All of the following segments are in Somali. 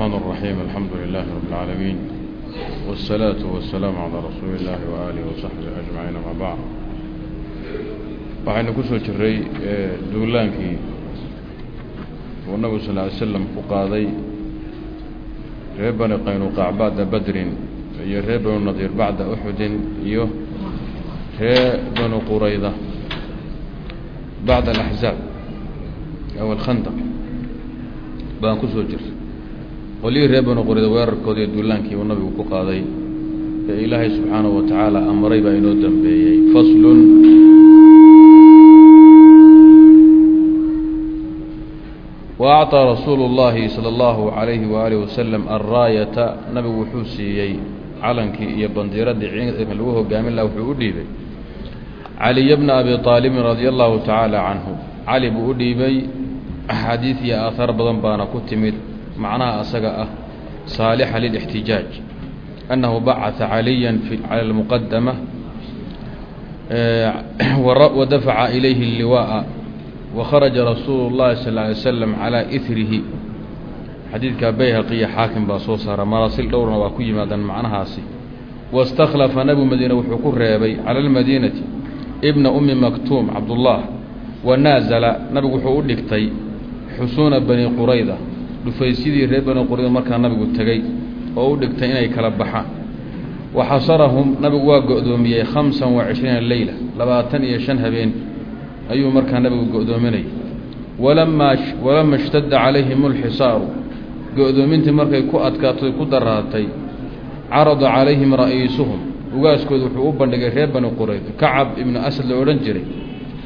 الرحمن الرحيم الحمد لله رب العالمين والصلاة والسلام على رسول الله وآله وصحبه أجمعين أما بعد waxaynu ku soo jiray duulaankii uu nabigu sal ly slam ku qaaday reer bani qaynuqaac bacda badrin iyo reer banu nadiir bacda uxudin iyo reer banu qurayda bacda alaxzaab aw alkhandaq baan ku soo jiray qolyihii reer banu qurayda weerarkooda iyo duulaankii uu nabigu ku qaaday ee ilaahay subxaanahu wa tacaala amray baa inoo dambeeyey faslun وأعطى رsuuل اللhi صلى الله عليه وaله وسلم الراaية nabigu wuxuu siiyey calankii iyo bandiradii ciidanka lagu hogaamin laha wuxuu u dhiibay عaliي بن أbي طاaلب رaضي الله taعالى عanه cali buu u dhiibay أxaadiiث iyo aahaar badan baana ku timid macnaha asaga ah صاaلحa للاحتijaaج أنه bacaثa عalيا عalى المqدمة وdafca إليhi اللواء وkharaجa rasuulu الlahi sal اه عlay slam calىa إirihi xadiidka bayhaqiya xaakim baa soo saara maraasil dhowrna waa ku yimaadaan macnahaasi waاstakhlafa nabigu madiine wuxuu ku reebay calى اlmadiinati bna umi maktuum cabdullah wanaazala nabigu wuxuu u dhigtay xusuuna bani qurayda dhufaysyadii reer bani qurayda markaa nabigu tegey oo u dhigtay inay kala baxaan. Waxasarahum nabigu waa go-doomiyey hamsa وacishriina leyla labaatan iyo shan habeen ayuu markaa nabigu go-doominayay. Walamaa walama ishtadda calayhim اlxisaaru go-doomintii markay ku adkaatay ku daraatay carada calayhim ra'iisuhum ugaaskooda wuxuu u bandhigay reer bani qurayd kacab ibnu asad la odhan jiray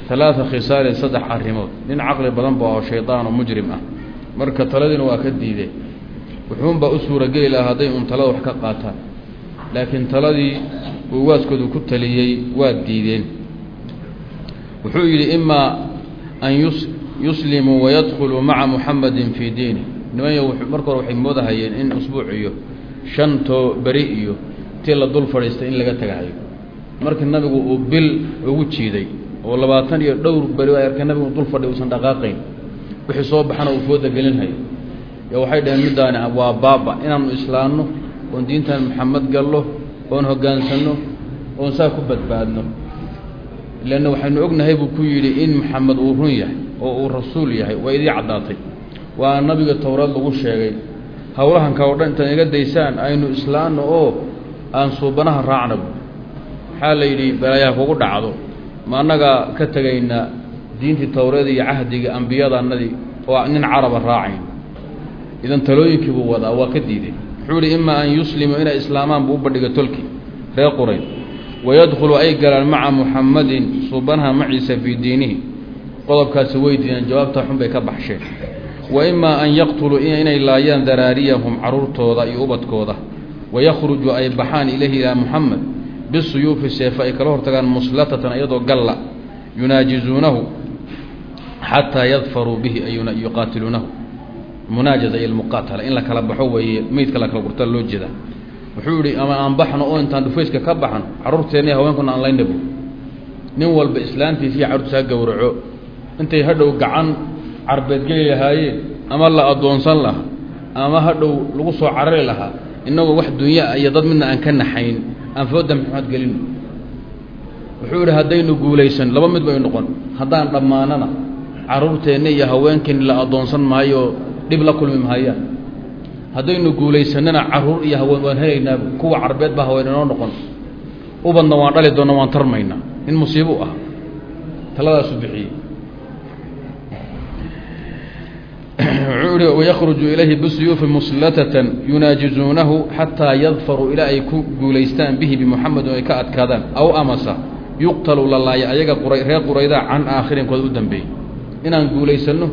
talaada khisaalin saddex arrimood. Nin caqli badan buu aho shaydaan oo mujrim ah marka taladiina waa ka diideen wuxuunbaa u suurageli lahaa hadday un talada wax ka qaataan. Laakiin taladii uu ugaaskoodu ku taliyey waa diideen. Wuxuu yidhi imaa an yuslimuu wayadkhuluu maca muxamadin fii diini. Nimanya marka hore waxay moodahayeen in usbuuc iyo shantoo beri iyo tii la dul fadhiistay in laga tagahayo. Markii nabigu uu bil ugu jiiday oo labaatan iyo dhowr beri ay arkeen nabigu dul fadhi uusan dhaqaaqayn wixii soo baxana uu fooda gelinhayo. Yo waxay dhaheen middaani waa baaba inaanu islaamno oon diintan maxamed gallo oon hoggaansanno oon saa ku badbaadno. Leanna waxaynu ognahay buu ku yidhi in maxamed uu run yahay oo uu rasuul yahay waa idii caddaatay. Waa nabiga towraad lagu sheegay. Howlahanka oo dhan intaad iga daysaan aynu islaanno oo aan suubanaha raacna maxaa la yidhi balaayaha kugu dhacdo ma annagaa ka tegaynaa diintii towreed iyo cahdiga ambiyadaannadii oo nin caraba raacayn. Idan talooyinkii buu wadaa waa ka diiday. Wuxuu yihi imaa an yuslimuu inay islaamaan buu u bandhiga tolki reer qurayd wayadkhulu ay galaan maca muxamadin suubanaha maciisa fii diinihi. Qodobkaasi way diideen jawaabtaa xun bay ka baxsheen. Wa imaa an yaqtuluu inay laayaan daraariyahum caruurtooda iyo ubadkooda. Wayakhruju ay baxaan ilayhi ilaa muxamed bisuyuufi seefa ay kala hortagaan muslatatan iyadoo galla yunaajizuunahu xataa yadfaruu bihi yuqaatiluunahu munaajaza iyo almuqaatala in la kala baxo weeye meydka la kala gurta loo jeeda wuxuu yidhi ama aan baxno oo intaan dhufayska ka baxno carruurteenna iyo haweenkuna aan laynabo nin walba islaantiisa iyo carruurtiisa ha gowraco intay hadhow gacan carbeed geli lahaayeen ama la addoonsan lahaa ama hadhow lagu soo carari lahaa innagoo wax dunya ah iyo dad midna aan ka naxayn aan fooda maxamed gelino wuxuu yidhi haddaynu guulaysan laba mid bay noqon haddaan dhammaanana carruurteenna iyo haweenkeenni la addoonsan maayo dhib la kulmi mahayaan haddaynu guulaysanana carruur iyo haween waan helaynaaba kuwa carbeed baa haween inoo noqon. Ubadna waan dhali doonna waan tarmaynaa in musiibo ah. Taladaasu bixiyey. Wuxuu ihi wayakhruju ilayhi bisuyuufi muslatatan yunaajizuunahu xataa yadfaruu ilaa ay ku guulaystaan bihi bimuxamed oo ay ka adkaadaan. Aw amasa yuqtalu la laaya ayaga reer quraydaa can aakhirinkood u dambeeyey inaan guulaysanno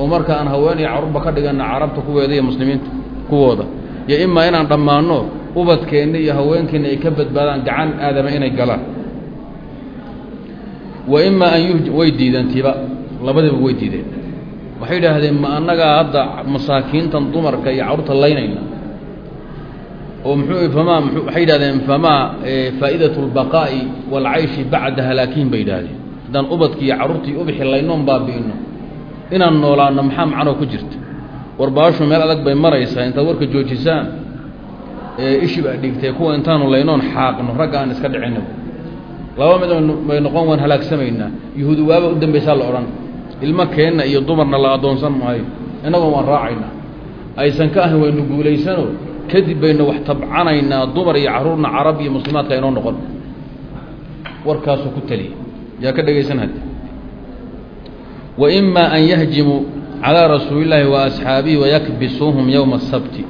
oo marka aan haween iyo carruurba ka dhigana carabta kuweeda iyo muslimiinta kuwooda. Iyo imaa inaan dhammaanno ubadkeenna iyo haweenkeenna ay ka badbaadaan gacan aadama inay galaan. Wa imaa an yuh way diideen tiba labadiiba way diideen. Waxay idhaahdeen ma annagaa hadda masaakiintan dumarka iyo carruurta laynayna. Oo muxuu famaa waxay yidhahdeen famaa faa'idatu اlbaqaa'i waalcayshi bacda halaakiin bay yidhaahdeen haddaan ubadki iyo carruurtii ubixi laynoon baabi'ino inaan noolaano maxaa macnoo ku jirta? Warbaashu meel adag bay maraysaa intaad warka joojisaan ee ishii baa dhigtay kuwa intaanu laynoon xaaqno ragga aan iska dhicino laba mid bay noqon waan halaagsamaynaa. Yuhuudi waaba u dambaysaa la odhan ilmo keenna iyo dumarna la addoonsan maayo. Innagoon waan raacaynaa. Aysan ka ahayn waynu guulaysano kadib baynu wax tabcanaynaa dumar iyo carruurna carab iyo muslimaadka inoo noqon. Warkaasuu ku taliya yaa ka dhegaysan hadde wa imaa an yahjimuu calىa rasuuli illaahi wa asxaabihi wayakbisuuhum yowma asabti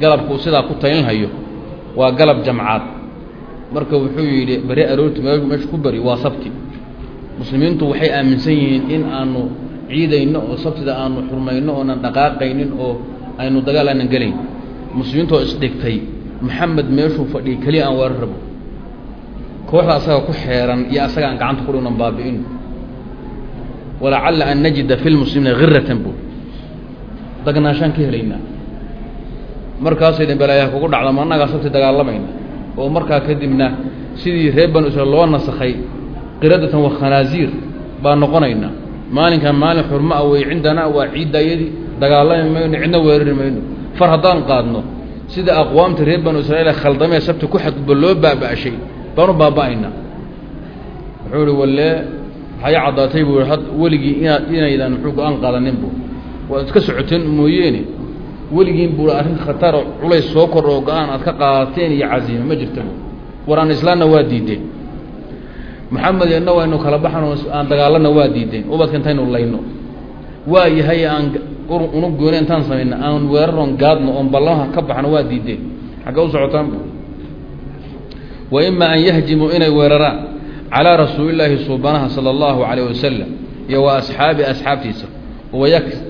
galabkuu sidaa ku talinhayo waa galab jamcaad. Marka wuxuu yidhi beri aroorti meeshu ku beri waa sabti. Muslimiintu waxay aaminsan yihiin in aanu ciidayno oo sabtida aanu xurmayno oonan dhaqaaqaynin oo aynu dagaal aanan gelayn. Muslimiintu oo isdhigtay maxamed meeshuu fadhiyay keliya aan weerar rabo kooxda asaga ku xeeran iyo asaga aan gacanta ku dhinan baabi'ino walacalla an najida fi lmuslimiina hiratan bu. Dagnaashaan ka helaynaa markaasay dhan balaayaha kugu dhacda ma annagaa sabti dagaalamayna oo markaa kadibna sidii reer banu israel loo nasakhay qiradatan wa khanaaziir baa noqonaynaa maalinkan maalin xurmo a wey cindanaa waa ciiddaayadii dagaalami mayno cidna weerari mayno. Far haddaan qaadno sida aqwaamta reer banu israiil khaldamee sabti ku xadgudbo loo baaba'shay baanu baaba'aynaa wuxuu ihi walle waxay caddaatay buu had weligii inaad inaydan muxuu go'aan qaadanin bu waad iska socoteen mooyeene weligiin buu arrin khataro culays soo kordho oo go'aan aad ka qaadateen iyo casiime ma jirta bu war aan islaanna waa diideen. Maxamed ina waynu kala baxan aan dagaalana waa diideen. Ubadka intaynu layno. Waa yahay aan unu goone intaan samayna aan weeraroon gaadno oon ballamaha ka baxno waa diideen. Xaggee u socotaan bu wa ima an yahjimuu inay weeraraan calaa rasuulilaahi suubanaha sala allahu calayh wasalam iyo wa asxaabi asxaabtiisa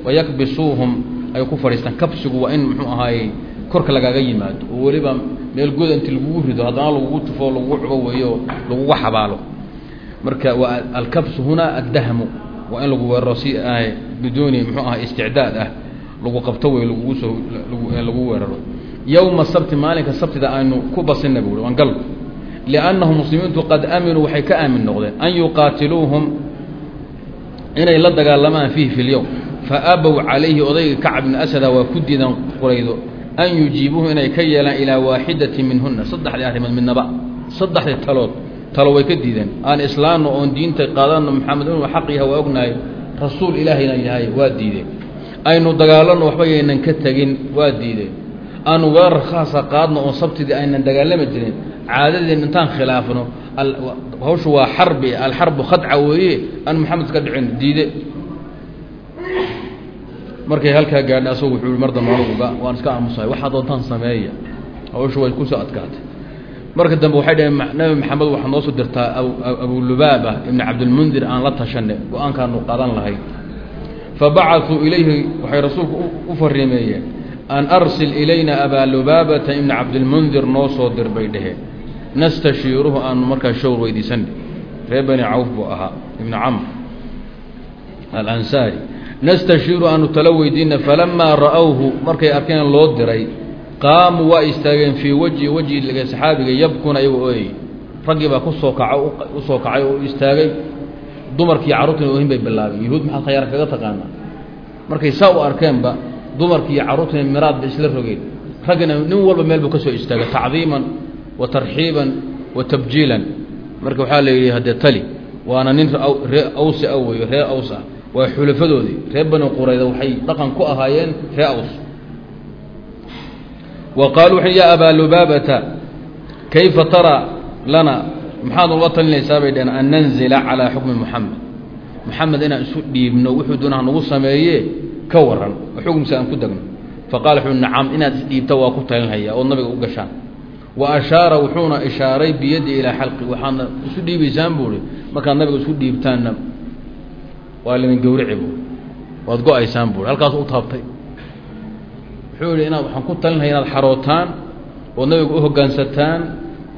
wayakbisuuhum ay ku fadhiistaan kabsigu waa in muxuu ahaayey korka lagaaga yimaado oo weliba meel good inti lagugu rido haddana lagugu tufo lagugu cubo weeyo lagugu xabaalo. Marka waa alkabsu hunaa addahmu waa in lagu weeraro si biduuni muxuu aha isticdaad ah lagu qabto wey lagugu soo lagu weeraro. Yowma sabti maalinka sabtida aynu ku basinna buuri waan galku liannahum muslimiintu qad aaminuu waxay ka aamin noqdeen an yuqaatiluuhum inay la dagaalamaan fiihi fi lyowm faabow calayhi odayga kacb bni asada waa ku diidan quraydo an yujiibuuhu inay ka yeelaan ilaa waaxidatin minhuna saddexdii arrimood midnaba saddexdii talood talo way ka diideen aan islaamno oon diinta qaadanno maxamed inuu xaq yaha waa ognahay rasuul ilaahayna yahay waa diideen aynu dagaalanno waxba yaynan ka tegin waa diideen aanu weerar khaasa qaadno oon sabtidii aynan dagaalami jirin caadadeen intaan khilaafno hawshu waa xarbi alxarbu khadca weeye aan maxamed iska dhicin diide. Markay halkaa gaadha asagu wuxuu mar dambe anuguga waan iska aamusahay waxaa doontaan sameeya. Hawshu way ku soo adkaatay. Marka dambe waxay dhaheen nabi maxamed waxaa noo soo dirtaa abulubaaba ibni cabdilmundir aan la tashanay go'aankaanu qaadan lahayn fabacasuu ilayhi waxay rasuulku u fariimeeyeen an arsil ilayna abaa lubaabata ibna cabdilmundir noo soo dir bay dheheen nastashiiruhu aanu markaa showr weydiisanay reer bani cawf buu ahaa ibna camr alansaari. Nastashiiru aanu talo weydiina falamaa ra'awhu markay arkeen loo diray qaamuu waa istaageen fii wajhi wejhi saxaabiga yabkuna iyagoo ooyey. Raggii baa ku soo kaca u soo kacay oo istaagay. Dumarkii carruurtiina oohin bay bilaabeen. Yuhuud maxaad khayaar kaga taqaanaa? Markay saa u arkeenba dumarkii iyo carruurtiina miraad bay isla rogeen. Raggina nin walba meel buu ka soo tacdiiman wa tarxiiban marka waxaa la yidhi haddee tali waana nin ree awsi a weyo ree aws ah. Waa xulafadoodii reer bani qurayda waxay dhaqan ku ahaayeen ree aws. Wa qaaluu waxay yaa abaa lubaabata kayfa taraa lana? Maxaad uga talinaysaa bay dhaheen an nanzila calaa xukmi moxamed moxamed inaan isu dhiibno wuxuu doonaha nagu sameeye ka waran oo aan ku degno. Faqala wuxuu nacam inaad isdhiibta waa ku talinhayaa ood nabiga u gashaan wa ashaara wuxuuna ishaaray biyaddi ilaa xalqi. Waxaadna isu dhiibaysaan buuhi markaad nabiga isku dhiibtaanna waa limin gawrici buui waad go'aysaan buui halkaas u taabtay. Wuxuu yihi inaad waxaan ku talinhaya inaad xarootaan ood nabiga u hoggaansataan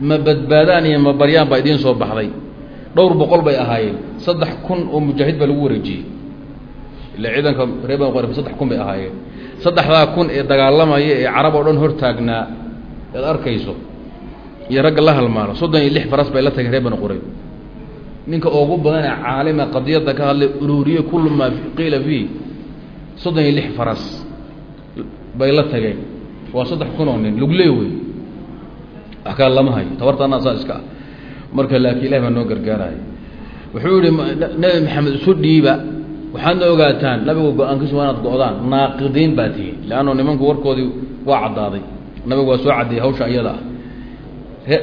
ma badbaadaan iyo ma baryaan baa idiin soo baxday. Dhowr boqol bay ahaayeen. Saddex kun oo mujaahid baa lagu wareejiyey. Ila ciidanka reer bani qrayfa saddex kun bay ahaayeen. Saddexdaa kun ee dagaalamaya ee carab oo dhan hor ead arkayso. Iyo ragga la halmaano. Soddon iyo lix faras bay la tageen reer bani qurayb ninka ugu badan ee caalima qadiyadda ka hadlay ururiye kullu maa qiila fiih soddon iyo lix faras bay la tageen. Waa saddex kun oo nin. Lugley wey. Wax kale lama hayo. Tabartaanaa saa iska ah. Marka laakiin ilahi baa noo gargaaraya. Wuxuu yihi nabi maxamed isu dhiiba. Waxaadna ogaataan nabigu go'aankiisu waa inaad go-daan. Naaqidiin baa tihiin leanno nimanku warkoodii waa caddaaday nabigu waa soo caddeeyey hawsha iyada.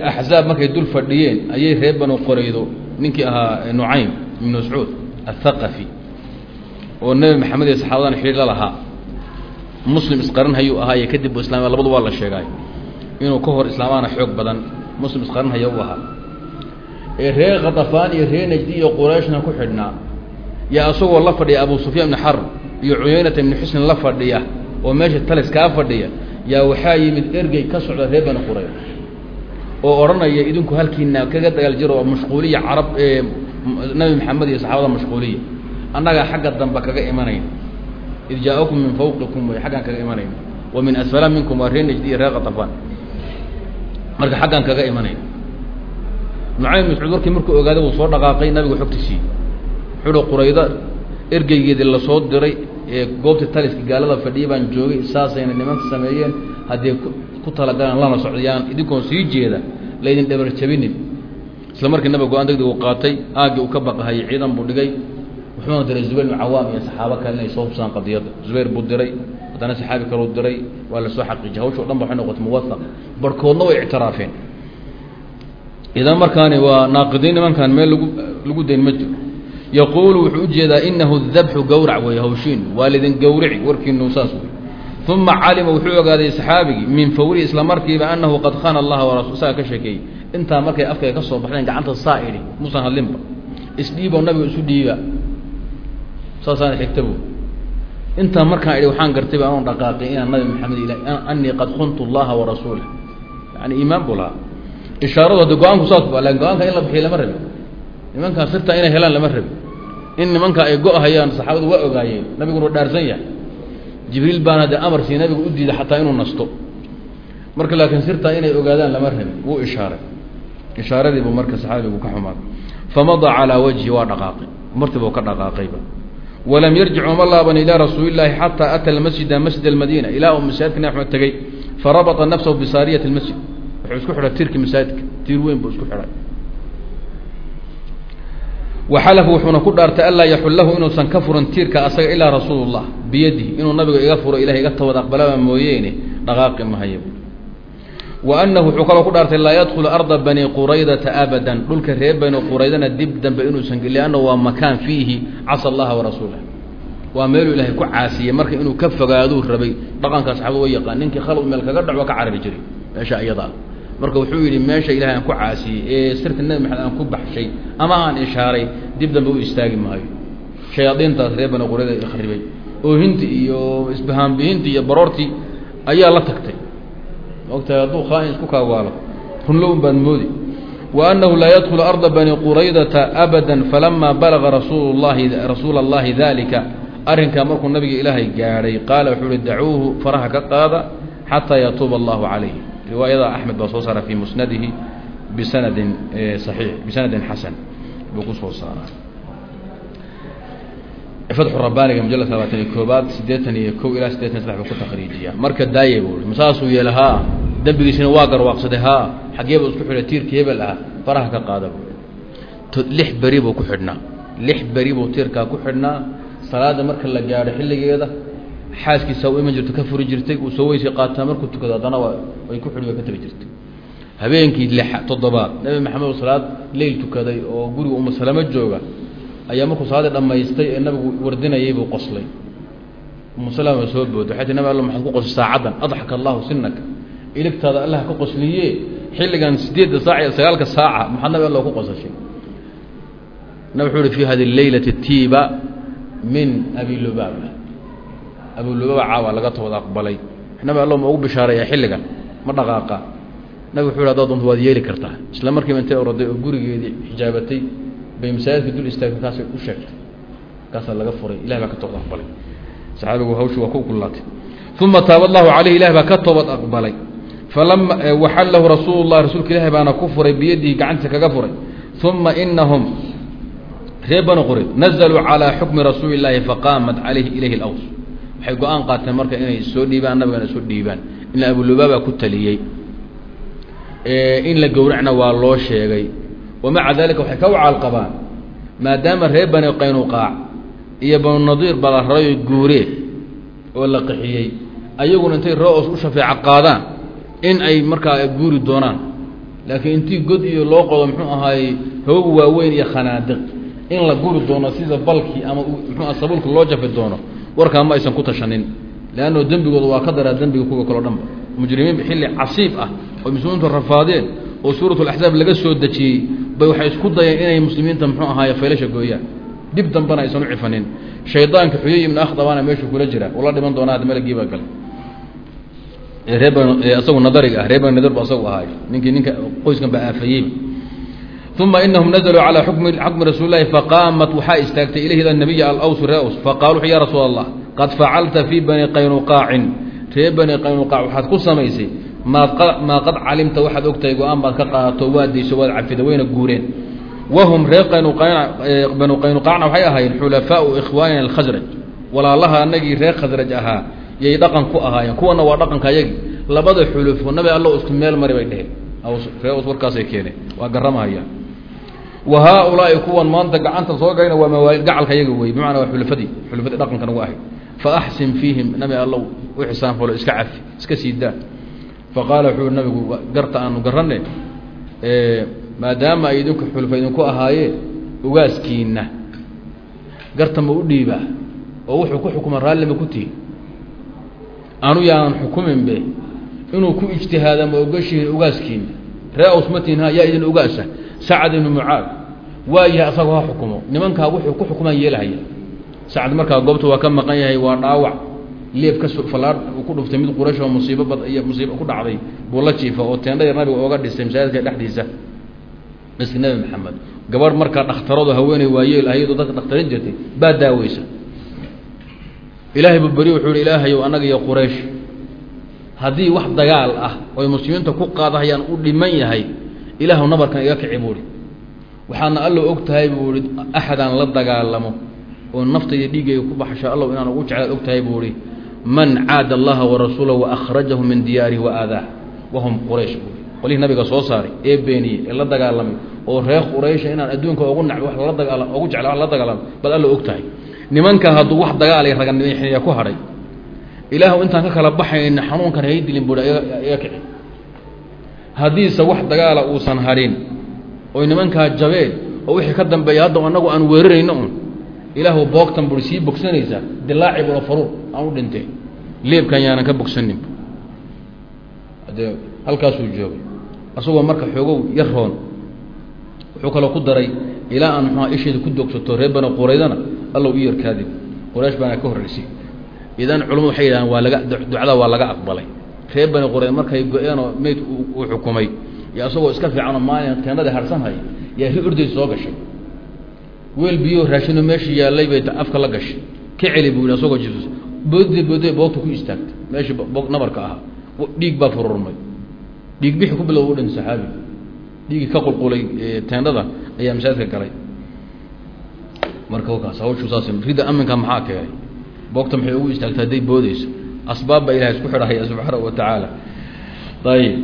Ah axzaab markay dul fadhiyeen ayay reer banu qoraydo ninkii ahaa nucaym ibnu mascuud athaqafi oo nebi maxamed iyo saxaabadan xidhiir la lahaa. Muslim isqaran hayuu ahaaye kadib u islaamay labadu waa la sheegay inuu ka hor islaamaana xoog badan muslim isqaran haya u ahaa. Ee reer khatafaan iyo reer najdi iyo qurayshna ku xidhnaa yaa isagoo la fadhiya abu sufyaan ibni xarb iyo cuyeynata ibni xusn la fadhiya oo meesha talis kaa fadhiya yaa waxaa yimid ergey ka socda reer bani quraysh oo odhanaya idinku halkiina kaga dagaal jiro mashquuliya carab nabi maxamed iyo saxaabada mashquuliya. Annagaa xagga dambe kaga imanayn. Id jaa-akum min fawqikum way xaggaan kaga imanayn. Wa min asfala minkum waa reer najdi iyo reer khatafaan marka xaggaan kaga imanayn. Nucaym mascuud warkii markuu ogaaday wuu soo dhaqaaqay nabigu xogti siiyey wuxuu hi quraydo ergeygeedii la soo diray ee goobtii taliska gaalada fadhiyay baan joogay saasayna nimanka sameeyeen. Haddii ku talagalaan lana socdayaan idinkoon sii jeeda laydin dhabar jabinin isla markii nabiga go'aan degdeg uu qaatay aaggii uu ka baqahayay ciidan buu dhigay. Wuxuuna diray zubayr ibnu cawaam iyo saxaabo kale inay soo hubsaan qadiyadda zubayr buu diray haddana saxaabi kaleu diray waa la soo xaqiijiyay. Hawsha o dhan ba waxay noqotay muwasaq barhkoodna way ictiraafeen. Idan markaani waa naaqidiin nimankan meel lagu lagu dayn ma jiro yaquulu wuxuu u jeedaa inahu dabxu gawrac weeye hawshiin. Waa lidin gawrici warkiinu saas wey uma calima wuxuu ogaaday saxaabigii min fawri isla markiiba anahu qad khana allaha warasul isaga ka sheekeeyey. Intaa markay afkay ka soo baxdeen gacanta saa idhi musan hadlinba. Isdhiiboo nabiga isu dhiiba. Saasaan xigta bu intaa markaan idhi waxaan gartayba anoon dhaqaaqay inaan nabi maxamed ila anii qad khuntu allaha warasuulah yani iimaan buu lahaa. Ishaaradu hadde go'aanku saas ba laakiin go'aanka in la bixiyo lama rabi nimankaa sirtaa inay helaan lama rabi in nimanka ay go-hayaan saxaabadu waa ogaayeen nabiguna dhaarsan yahay. Jibriil baana dee amar sii nabigu u diiday xataa inuu nasto. Marka laakiin sirtaa inay ogaadaan lama rabi wuu ishaaray ishaaradiibuu marka saxaabigu ka xumaaday famadaa calaa wajhi waa dhaqaaqay. Martiibuu ka dhaqaaqayba walam yarjic uma laaban ilaa rasuuli llaahi xataa ata almasjida masjid almadiina ilaa uu masaajidka nabi tegey farabata nafsahu bisaariyati lmasjid wuxuu isku xidhay tiirkii masaajidka tiir weyn buu isku xidhay waxalafu wuxuuna ku dhaartay anlaa yaxullahu inuusan ka furin tiirka asaga ilaa rasuulu llah biyadihi inuu nabiga iga furo ilahay iga tawad aqbalaba mooyeene dhaqaaqi mahayo wa anahu wuxuu kaloo ku dhaartay laa yadkhulu arda bani quraydata abadan. Dhulka reer bani quraydana dib dambe inuusan geli liannahu waa makaan fiihi casa allaha warasuulah waa meeluu ilaahay ku caasiyey marka inuu ka fogaaduu rabay dhaqankaa saxaabadu way yaqaan ninkii khalad meel kaga dhac waa ka carari jiray. Meesha iyada ah marka wuxuu yidhi meesha ilahay aan ku caasiyey ee sirta nebi maxamed aan ku baxshay ama aan ishaaray dib dambe u istaagi maayo. Shayaadiintaas reer bani qurayda ikhribay oohintii iyo isbahaanbihintii iyo baroortii ayaa la tagtay. Maogtahay hadduu khaain isku kaawaalo runlown baad moodi. Wa annahu laa yadkhulu arda bani quraydata abada falama balaga rasuul allahi dalika arrinkaa markuu nabiga ilaahay gaadhay qaala wuxuu uhi dacuuhu faraha ka qaada xataa yatuuba allahu calayh riwaayada axmed baa soo saara fii musnadihi bisanadin saxiix bisanadin xasan buu ku soo saaraa fatxu rabbaaniga mujalad labaatan iyo koobaad siddeetan iyo kow ilaa siddeetan saddex buu ku takriijiyaa marka daaye buu masaasuu yeela haa dembigiisina waa garwaaqsaday haa xaggee buu isku xidhay tiirkii hebel ah faraha ka qaada buu lix beri buu ku xidhnaa lix beri buu tiirkaa ku xidhnaa salaada marka la gaadho xilligeeda xaaskiisa u iman jirto ka furi jirtay uu soo qaataa markuu tukado haddana waa ku xidhi ka tegi jirtay. Habeenkii toddobaad nabi maxamed salaad leyl tukaday oo guriga umusalamo jooga ayaa markuu salaadii dhammaystay ee nabigu wardinayay buu qoslay. Umusalama soo boodo waxay ti nabi alla maxaad ku qosli saacaddan adxaka allahu sinaka iligtaada allah ka qosliye xilligan sideedda saac iyo sagaalka saaca maxaad nabi alla ku qosashay? Nabi wuxuu uhi fi hadi leylati tiiba min abi lubaaba abu lubaaba caawa laga tooda aqbalay. Nabi alla ma ugu bishaareeyaa xilligan ma dhaqaaqa. Nabi wuxuu hi hadaad doonto waad yeeli kartaa. Isla markiiba intay oroday oo gurigeedii xijaabatay bay masaajidka dul istaagtay kaasay u sheegtay. Kaasaa laga furay ilahi baa ka toobad aqbalay. Saxaabigu hawshu waa ku kullaatay uma taaba allahu calayhi ilahi baa ka toobad aqbalay. Falama waxallahu rasuulu llahi rasuulka ilahi baana ku furay biyadihi gacantiisa kaga furay. Uma inahum reer bani qurayd nazaluu calaa xukmi rasuuli illaahi faqaamat calayhi ilayhi اlaws waxay go'aan qaateen marka inay soo dhiibaan nabigana isu dhiibaan. Ina abulubaaba ku taliyey. In la gowracna waa loo sheegay. Wamaca dalika waxay ka wacaal qabaan maadaama reer bani qaynuqaac iyo banu nadiir bala guuree oo la qixiyey. Ayaguna intay ro-os u shafeeco qaadaan in ay markaa guuri doonaan. Laakiin intii god iyo loo qodo muxuu ahaayey hawog waaweyn iyo khanaadiq in la guri doono sida balkii ama muxuua sabuulka loo jafi doono warkaa ma aysan ku tashanin. Leanno dembigooda waa ka daraa dembiga kuwa kaleo dhanba mujrimiin xilli casiib ah oo muslimiintu rafaadeen oo suurat laxzaab laga soo dejiyey bay waxay isku dayeen inay muslimiinta muxuu ahaaye faylasha gooyaan. Dib dambana aysan u cifanin. Shaydaanka xuyay ibnu akhdabaana meeshu kula jira. Ula dhiman doonaa ad malagiibaa galay reer ban isagu nadariga ah reer bani nadir bu asagu ahaay ninkii ninka qoyskan baa aafayey uma inahum nazluu calى xukmi rasuuli lahi faqaamat waxaa istaagtay ilayhi nabiy alaws ree ws faqaaluu ya rasuul allah qad facalta fii bani qaynuqaacin ree bani qaynuqaac waxaad ku samaysay maa qad calimta waxaad ogtahay go'aan baad ka qaadato waad dayso waad cafida wayna guureen wahum reer banu qaynuqaacna waxay ahaayeen xulafaau ikhwaanina alkhasraj walaalaha anagii reer khasraj ahaa yay dhaqan ku ahaayeen kuwana waa dhaqanka ayagi labada xulufo nabi allo isku meel mari bay dheheen ree warkaasay keeneen waa garamahaya wa haaulaai kuwan maanta gacanta soo gayna waa mawaali gacalka yaga wey bimacnaa waa xulafadii xulafadii dhaqanka nagu ahayd fa axsin fiihim nabi allow u xisaan falo iska cafi iska sii daa. Fa qaala wuxuu nabigu garta aanu garanne maadaama ay idinku xulfa idinku ahaayeen ugaaskiina garta ma u dhiibaa oo wuxuu ku xukuma raallima ku tihi anu yaanan xukuminbe inuu ku ijtihaada ma ogashihin ugaaskiina ree awsmatin ha yaa idin ugaasa sacad ibnu mucaad. Waayahay asagoo ha xukumo. Nimankaa wuxuu ku xukumaan yeelahaya. Sacad markaa goobta waa ka maqan yahay waa dhaawac. Leeb ka fallaar ku dhuftay mid quraysh oo musiibo bad iyo musiibo ku dhacday. Buu la jiifa oo teendha yar nabiga ooga dhisay masaajidka dhexdiisa. Maski nebi maxamed. Gabarh markaa dhakhtarado haweeney waayeel ahayadoo dadka dhakhtarin jirtay baa daaweysa. Ilaahay buu haddii wax dagaal ah oy muslimiinta ku qaadahayaan u dhiman yahay ilaahu nabarkan iga kici buuhi waxaadna allow og tahay buu ihi axadaan la dagaalamo oo naftayda dhiiggayga ku baxsho allow inaan ugu jeclaad og tahay buu ihi man caada allaha warasuulahu waakhrajahu min diyaarihi wa aadaah wahum quraysh buui qolihii nabiga soo saaray ee beeniyey ee la dagaalamay oo reer quraysha inaan adduunka ugu na wa lala dagaala ugu jecla wa la dagaalamo bad allow og tahay nimanka hadduu wax dagaalay raganiya ku hadhay ilaahu intaan ka kala baxayna xanuunkan hay dilin bui iga kici. Haddiise wax dagaala uusan hadhin oy nimankaa jabeen oo wixii ka dambeeya hadda annagu aan weerarayno un ilaahu boogtan bui sii bogsanaysaa dilaaci bula faruur aan u dhintee leebkan yaanan ka bogsanin. Haddee halkaasuu joogay. Asagoo marka xoogow yar roon wuxuu kaloo ku daray ilaa aan muxua isheeda ku doogsato reer bani quraydana allow i yarkaadib quraysh baana ka horraysay idan culamadu waxay yidhahaan waa laga ducada waa laga aqbalay. Reer bani qurayd markay go-een oo meyd uu xukumay. Iyo asagoo iska fiicanoo maalin teennadii harsan haya yaa ri ordays soo gashay. Weel biyo raashino meeshii yaallay bay afka la gashay. Ka celi buu yidhi asagoo jifs boodda boodda boogta ku istaagtay meeshii boog nabarka ahaa. Dhiig baa fururmay. Dhiig bixi ku bilow u dhin saxaabi. Dhiigii ka qulqulay teendhada ayaa masaajidka galay. Marka wakaas hawshu saas rida aminka maxaa keenay boogta maxay ugu istaagtay hadday boodeyso asbaab baa ilahay isku xidhahaya subxaanahu wa tacaala ayib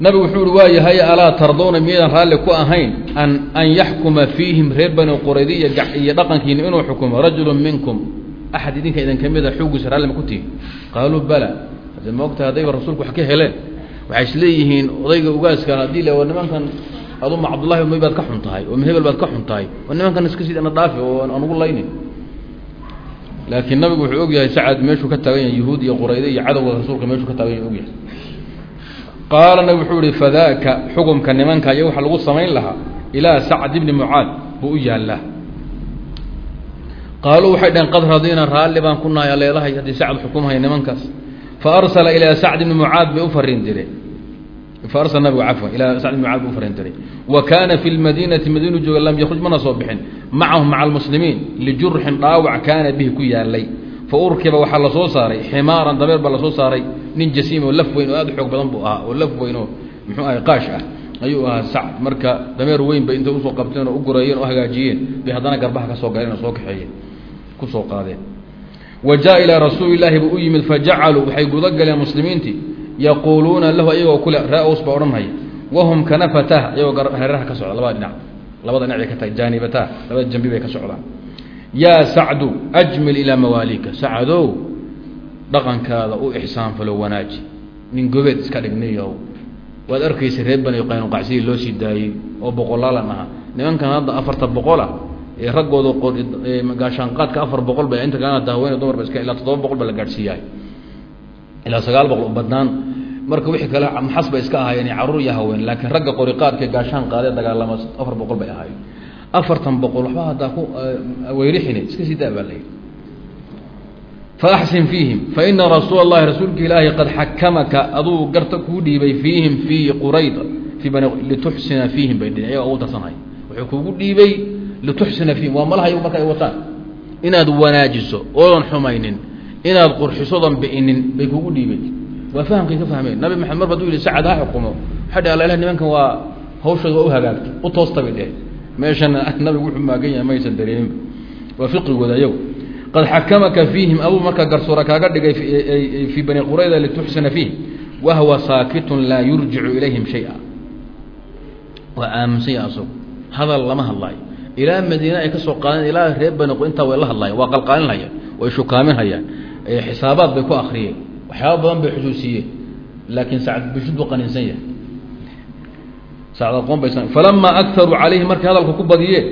nabigu wuxuu uhi waa yahay alaa tardawna miyadan raalli ku ahayn an an yaxkuma fiihim reer bani quraydiya iyo dhaqankiina inuu xukumo? Rajulu minkum. Axad idinka idin ka mida xugiisa raalli ma ku tihi. Qaaluu bala. Hade maogta haddayba rasuulku wax ka heleen waxay isleeyihiin odayga ugaaskan haddii le waa nimankan aduma cabdullahi umay baad ka xun tahay oo hebel baad ka xun tahay oo nimankan iska sid ana dhaafi oo aan ugu laynin laakiin nabigu wuxuu og yahay sacad meeshuu ka taagan yahay yahuud iyo qurayde iyo cadowga rasuulka meeshuu ka taagan yahay og yahay qaala nabig wuxuu ihi fadaaka xukumka nimanka iyo waxa lagu samayn lahaa ilaa sacd ibni mucaad buu u yaallaa. Qaaluu waxay dhaheen qad radina raalli baan ku nahay aleelahay haddii sacd xukumhaya nimankaas. Fa arsala ilaa sacd ibni mucaad bay u fariin direen faarsala nabigu cafwan ilaa sacd ibn bay u fariin diray wa kaana fi lmadiinati madiinu jooga lam yakruj mana soo bixin macahum maca almuslimiin lijurxin dhaawac kaana bihi ku yaalay fa urkiba waxaa la soo saaray ximaaran dameer baa la soo saaray nin jasiim oo laf weyn oo aad u xoog badan buu ahaa oo laf weyn oo muxuu ahay qaash ah ayuu ahaa sacd marka dameer weyn bay intay u soo qabteen oo u gureeyeen oo hagaajiyeen bay haddana garbaha ka soo galeen oo soo kaxeeyeen ku soo qaadeen wa jaa ilaa rasuuli llaahi buu u yimid fajacaluu waxay guda galeen muslimiintii yaquuluuna lahu ayagoo kule ra-ws baa odhanhaya wahum kanafatah ayagoo hareeraha ka socda labada dhinac. Labada dhinac ka tahay jaanibatah labada jambi bay ka socdaan yaa sacdu ajmil ilaa mawaaliika sacdow dhaqankaada u ixsaanfalo wanaaji. Nin gobeed iska dhigniyow waad arkaysa reer bani qaynuqacsidii loo sii daayey oo boqolaalan ahaa. Nimankan hadda afarta boqola ee raggooda gaashaanqaadka afar boqol ba inta kalena haween dumarba iska ilaa toddoba boqol ba la gaadhsiiyahay ilaa sagaal boqol u badnaan. Marka wixii kale maxas bay iska ahaayeen carruur iyo haween laakiin ragga qoriqaadka gaashaan qaadee dagaalama afar boqol bay ahaayeen. Afartan boqol waxba haddaa ku weyrixine iska sii daa baa layidhi faaxsin fiihim faina rasuula اllahi rasuulka ilaahi qad xakamaka aduu garta kuu dhiibay fiihim fii bani lituxsina fiihim bay dhihin ayaga ugu darsanhay wuxuu kuugu dhiibay lituxsina fiihim waa malahay marka ay wataan. Inaad wanaajiso oodan xumaynin inaad qurxisoodan bi'inin bay kuugu dhiibay waa fahamkay ka fahmeen. Nabi maxamed mar haduu yihi sacad ha xukumo. Waxay dheh alla nimankan waa hawshooda waa u hagaagtay u toosta bay dheh meeshana nabigu wuxuu maagan yahay maysan dareeminba waa fiqigooda ayagu qad xakamaka fiihim. Abuu markaa garsoora kaaga dhigay fii bani qurayda lituxsina fiihim wahwa saakitun laa yurjicu ilayhim shaya. Waa aaminsan yaha asagu. Hadal lama hadlaayo. Ilaa madiine ay ka soo qaadeen ilaa reer bani intaa way la hadlayan waa qalqaalinhayaan way shukaaminhayaan xisaabaad bay ku akriyeen waxyaaba badan bay xusuusiyeen laakiin sacd bishud buu qaniinsan yahay. Sacd aqoon baysan falamaa akaruu calayhi markay hadalka ku badiyeen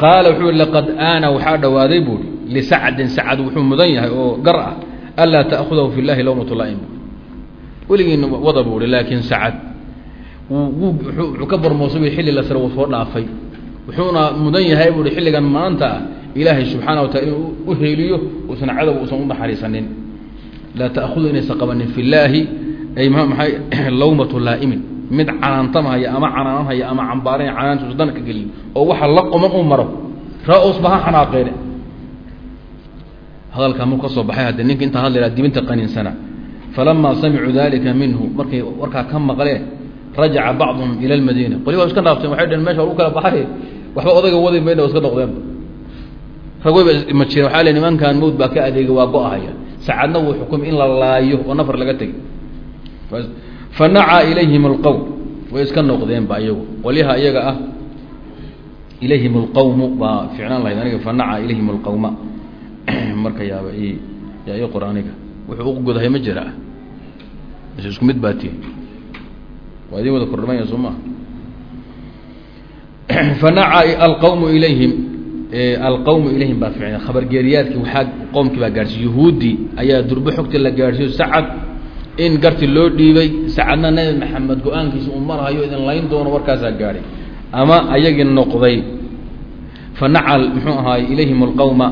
qaala wuxuu i laqad aana waxaa dhowaaday buuhi lisacdin sacad wuxuu mudan yahay oo gar ah. Anlaa ta'khudahu fi llahi lawmat laim weligiina wada buu hi laakiin sacad wuxuu ka barmoosay xilli la sare uu soo dhaafay. Wuxuuna mudan yahay buuhi xilligan maanta ah ilaahay subxaana wa taala inuu u heeliyo uusan cadow uusan u naxariisanin. Laa ta'hudu inaysan qabanin fi llaahi ay maay lawmatu laa'imin. Mid canaantamahaya ama canaananhaya ama cambaaranaya canaantuusa dan ka gelin oo waxa la qoman uu maro. Ra'usba ha xanaaqeene. Hadalkaa muu ka soo baxay hadde ninka intaa hadla dibinta qaniinsana. Falamaa samicuu dalika minhu markay warkaa ka maqleen rajaca bacduhum ila lmadiina qoli waa iska dhaafteen waxay dheen meesha lagu kala baxay. Waxba odayga wadi rag wayba ma jira waxaa le nimankan mawd baa ka adeegay waa go-ahaya. Sacadna wuu xukumay in la laayo oo nafar laga tegay. Fanacaa ilayhim alqowm way iska noqdeenba iyagu. Qolyaha iyaga ah ilayhim alqawmu baa ficnaan lahayd aniga fanacaa ilayhim alqawma. Marka yaaba yaa ii qor aniga wuxuu u godahay ma jira. Isku mid baa tii. Waa idin wada kordhamanya soo maa fanacaa alqawmu ilayhim alqawmu ilayhim baa ficnay khabargeeriyaadkii waxaa qowmkii baa gaadhsiy yuhuuddii ayaa durbo xogtii la gaadhsiiyo sacad in garti loo dhiibay. Sacadna nabi maxamed go'aankiisa uu marhayo idin layn doono warkaasaa gaadhay ama ayagii noqday fanacal muxuu ahaay ilayhim alqawma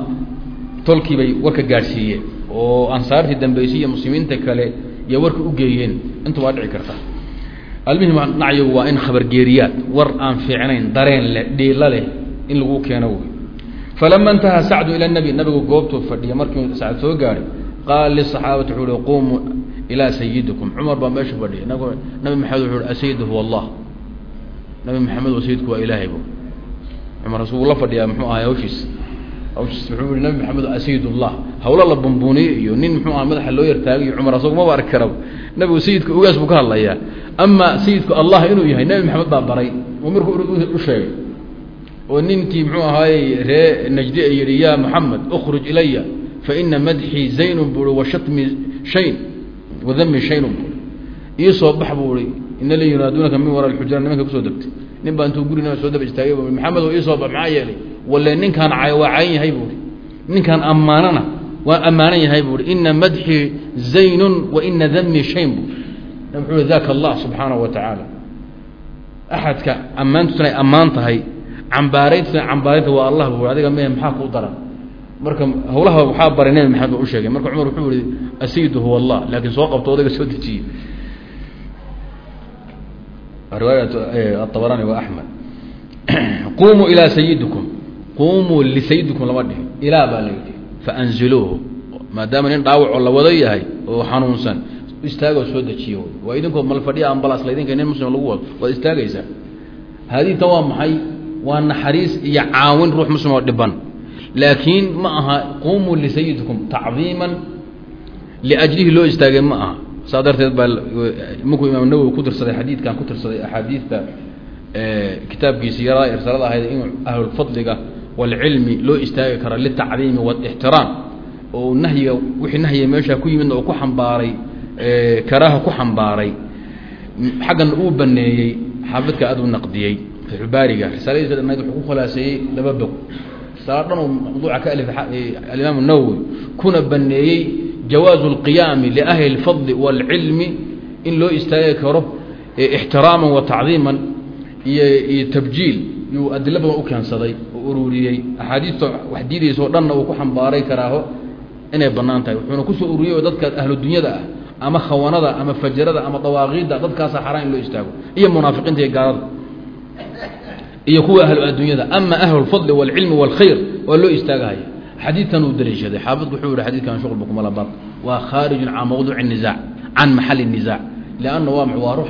tolkii bay warka gaadhsiiyeen oo ansaartii dambeysay iyo muslimiinta kale iyo warka u geeyeen. Intu waa dhici karta. Almuhim nacyigu waa in khabargeeriyaad war aan fiicnayn dareen leh dhiilo leh in lagu keeno. wey falama intahaa sacdu ila nabi nabigu goobtuu fadhiya markii sacd soo gaadhay qaala lisaxaabati wuxuu uhi qumuu ilaa sayidikum cumar baa meesha fadhiya nabi maxamed wuxu uhi asayid huwa allah nabi maxamed wa sayidku waa ilaahay bu cumar asuu la fadhiyaa muxuu ahay hawshiis hawshiis wuxuu yihi nabi maxamed asayid ullah hawlo la bumbuniye iyo nin muxuu aha madaxa loo yartaagayo cumar asagu maba arki karaba nabigu sayidka ogaas buu ka hadlayaa ama sayidku allah inuu yahay nabi maxamed baa baray oo markuu u sheegay oo ninkii muxuu ahaayey ree najdi a yihi ya moxamed ukruj ilaya faina madxii zaynun bui washatmi shayn wadami shaynun bui iisoo bax buu i ina yunaaduunaka min wara xujra nimanka ku soo degtay nin baa intuu guri soo daba istaagay bu maxamed oo iisoo bax maxaa yeelay? Walle ninkaan waa cayn yahay buui ninkaan ammaanana waa ammaanan yahay buui ina madxii zaynun wa ina dami shayn bu daka allah subxaanahu wa tacaala axadka ammaantusan ay ammaan tahay cambaarayntusana cambaaraynta waa allah bu adiga me maxaa kuu daran? Marka hawlaha waxaa baray nabi u sheegay. Marka cumar wuxuu yihi asayidu huwa allah laakiin soo qabto odayga soo dejiyey. Riwaayat abarani wa axmed qumuu ilaa sayidikum qumuu lisayidikum lama dhihin. Ilaa baa la yidhi. Faanziluuhu maadaama nin dhaawacoo la wado yahay oo xanuunsan istaagoo soo dejiyo waa idinkoo mal ambalaas laydinka nin muslim lagu wado waad istaagaysaa. Haadii tan waa maxay waa naxariis iyo caawin ruux muslim oo dhiban. Laakiin ma aha qumuu lisayidikum tacdiiman liajlihi loo istaagay ma aha. Saa darteed baa markuu imaam nawowi ku tirsaday xadiidkan ku tirsaday axaadiidta kitaabkiisi yaraa irsalada ahayd inuu ahlulfadliga waalcilmi loo istaagi karo litacdiimi wاlixtiraam oo nahyiga wixii nahyiga meeshaa ku yimidna uu ku xambaaray karaaha ku xambaaray. Xaggana uu baneeyey xaafidka aad u naqdiyey fatxubaariga risaaladiisa dhannayd wuxuu ku khulaaseeyey laba bog risaalo dhan uu mawduuca ka alif alimaam nawowi kuna baneeyey jawaazu اlqiyaami liahli اlfadli wاlcilmi in loo istaagi karo ixtiraaman wa tacdiiman iyo iyo tabjiil yuu adilo badan u keensaday oo ururiyey axaadiista wax diidaysa o dhanna uu ku xambaaray karaaho inay bannaan tahay wuxuuna kusoo ururiyey oo dadka ahlu dunyada ah ama khawanada ama fajarada ama dawaaqiidda dadkaasa xaraan in loo istaago iyo munaafiqiinta iyo gaalada iyo kuwa ahlu addunyada ama ahlu lfadli wاlcilmi wاlkhayr waa loo istaagahaya xadiidkan uu daliishaday xaafidku wuxuu yihi xadidkan shuql bukumalabad waa khaarijun can mawduuci الniزaac can maxali الniزaac lanna waa waa ruux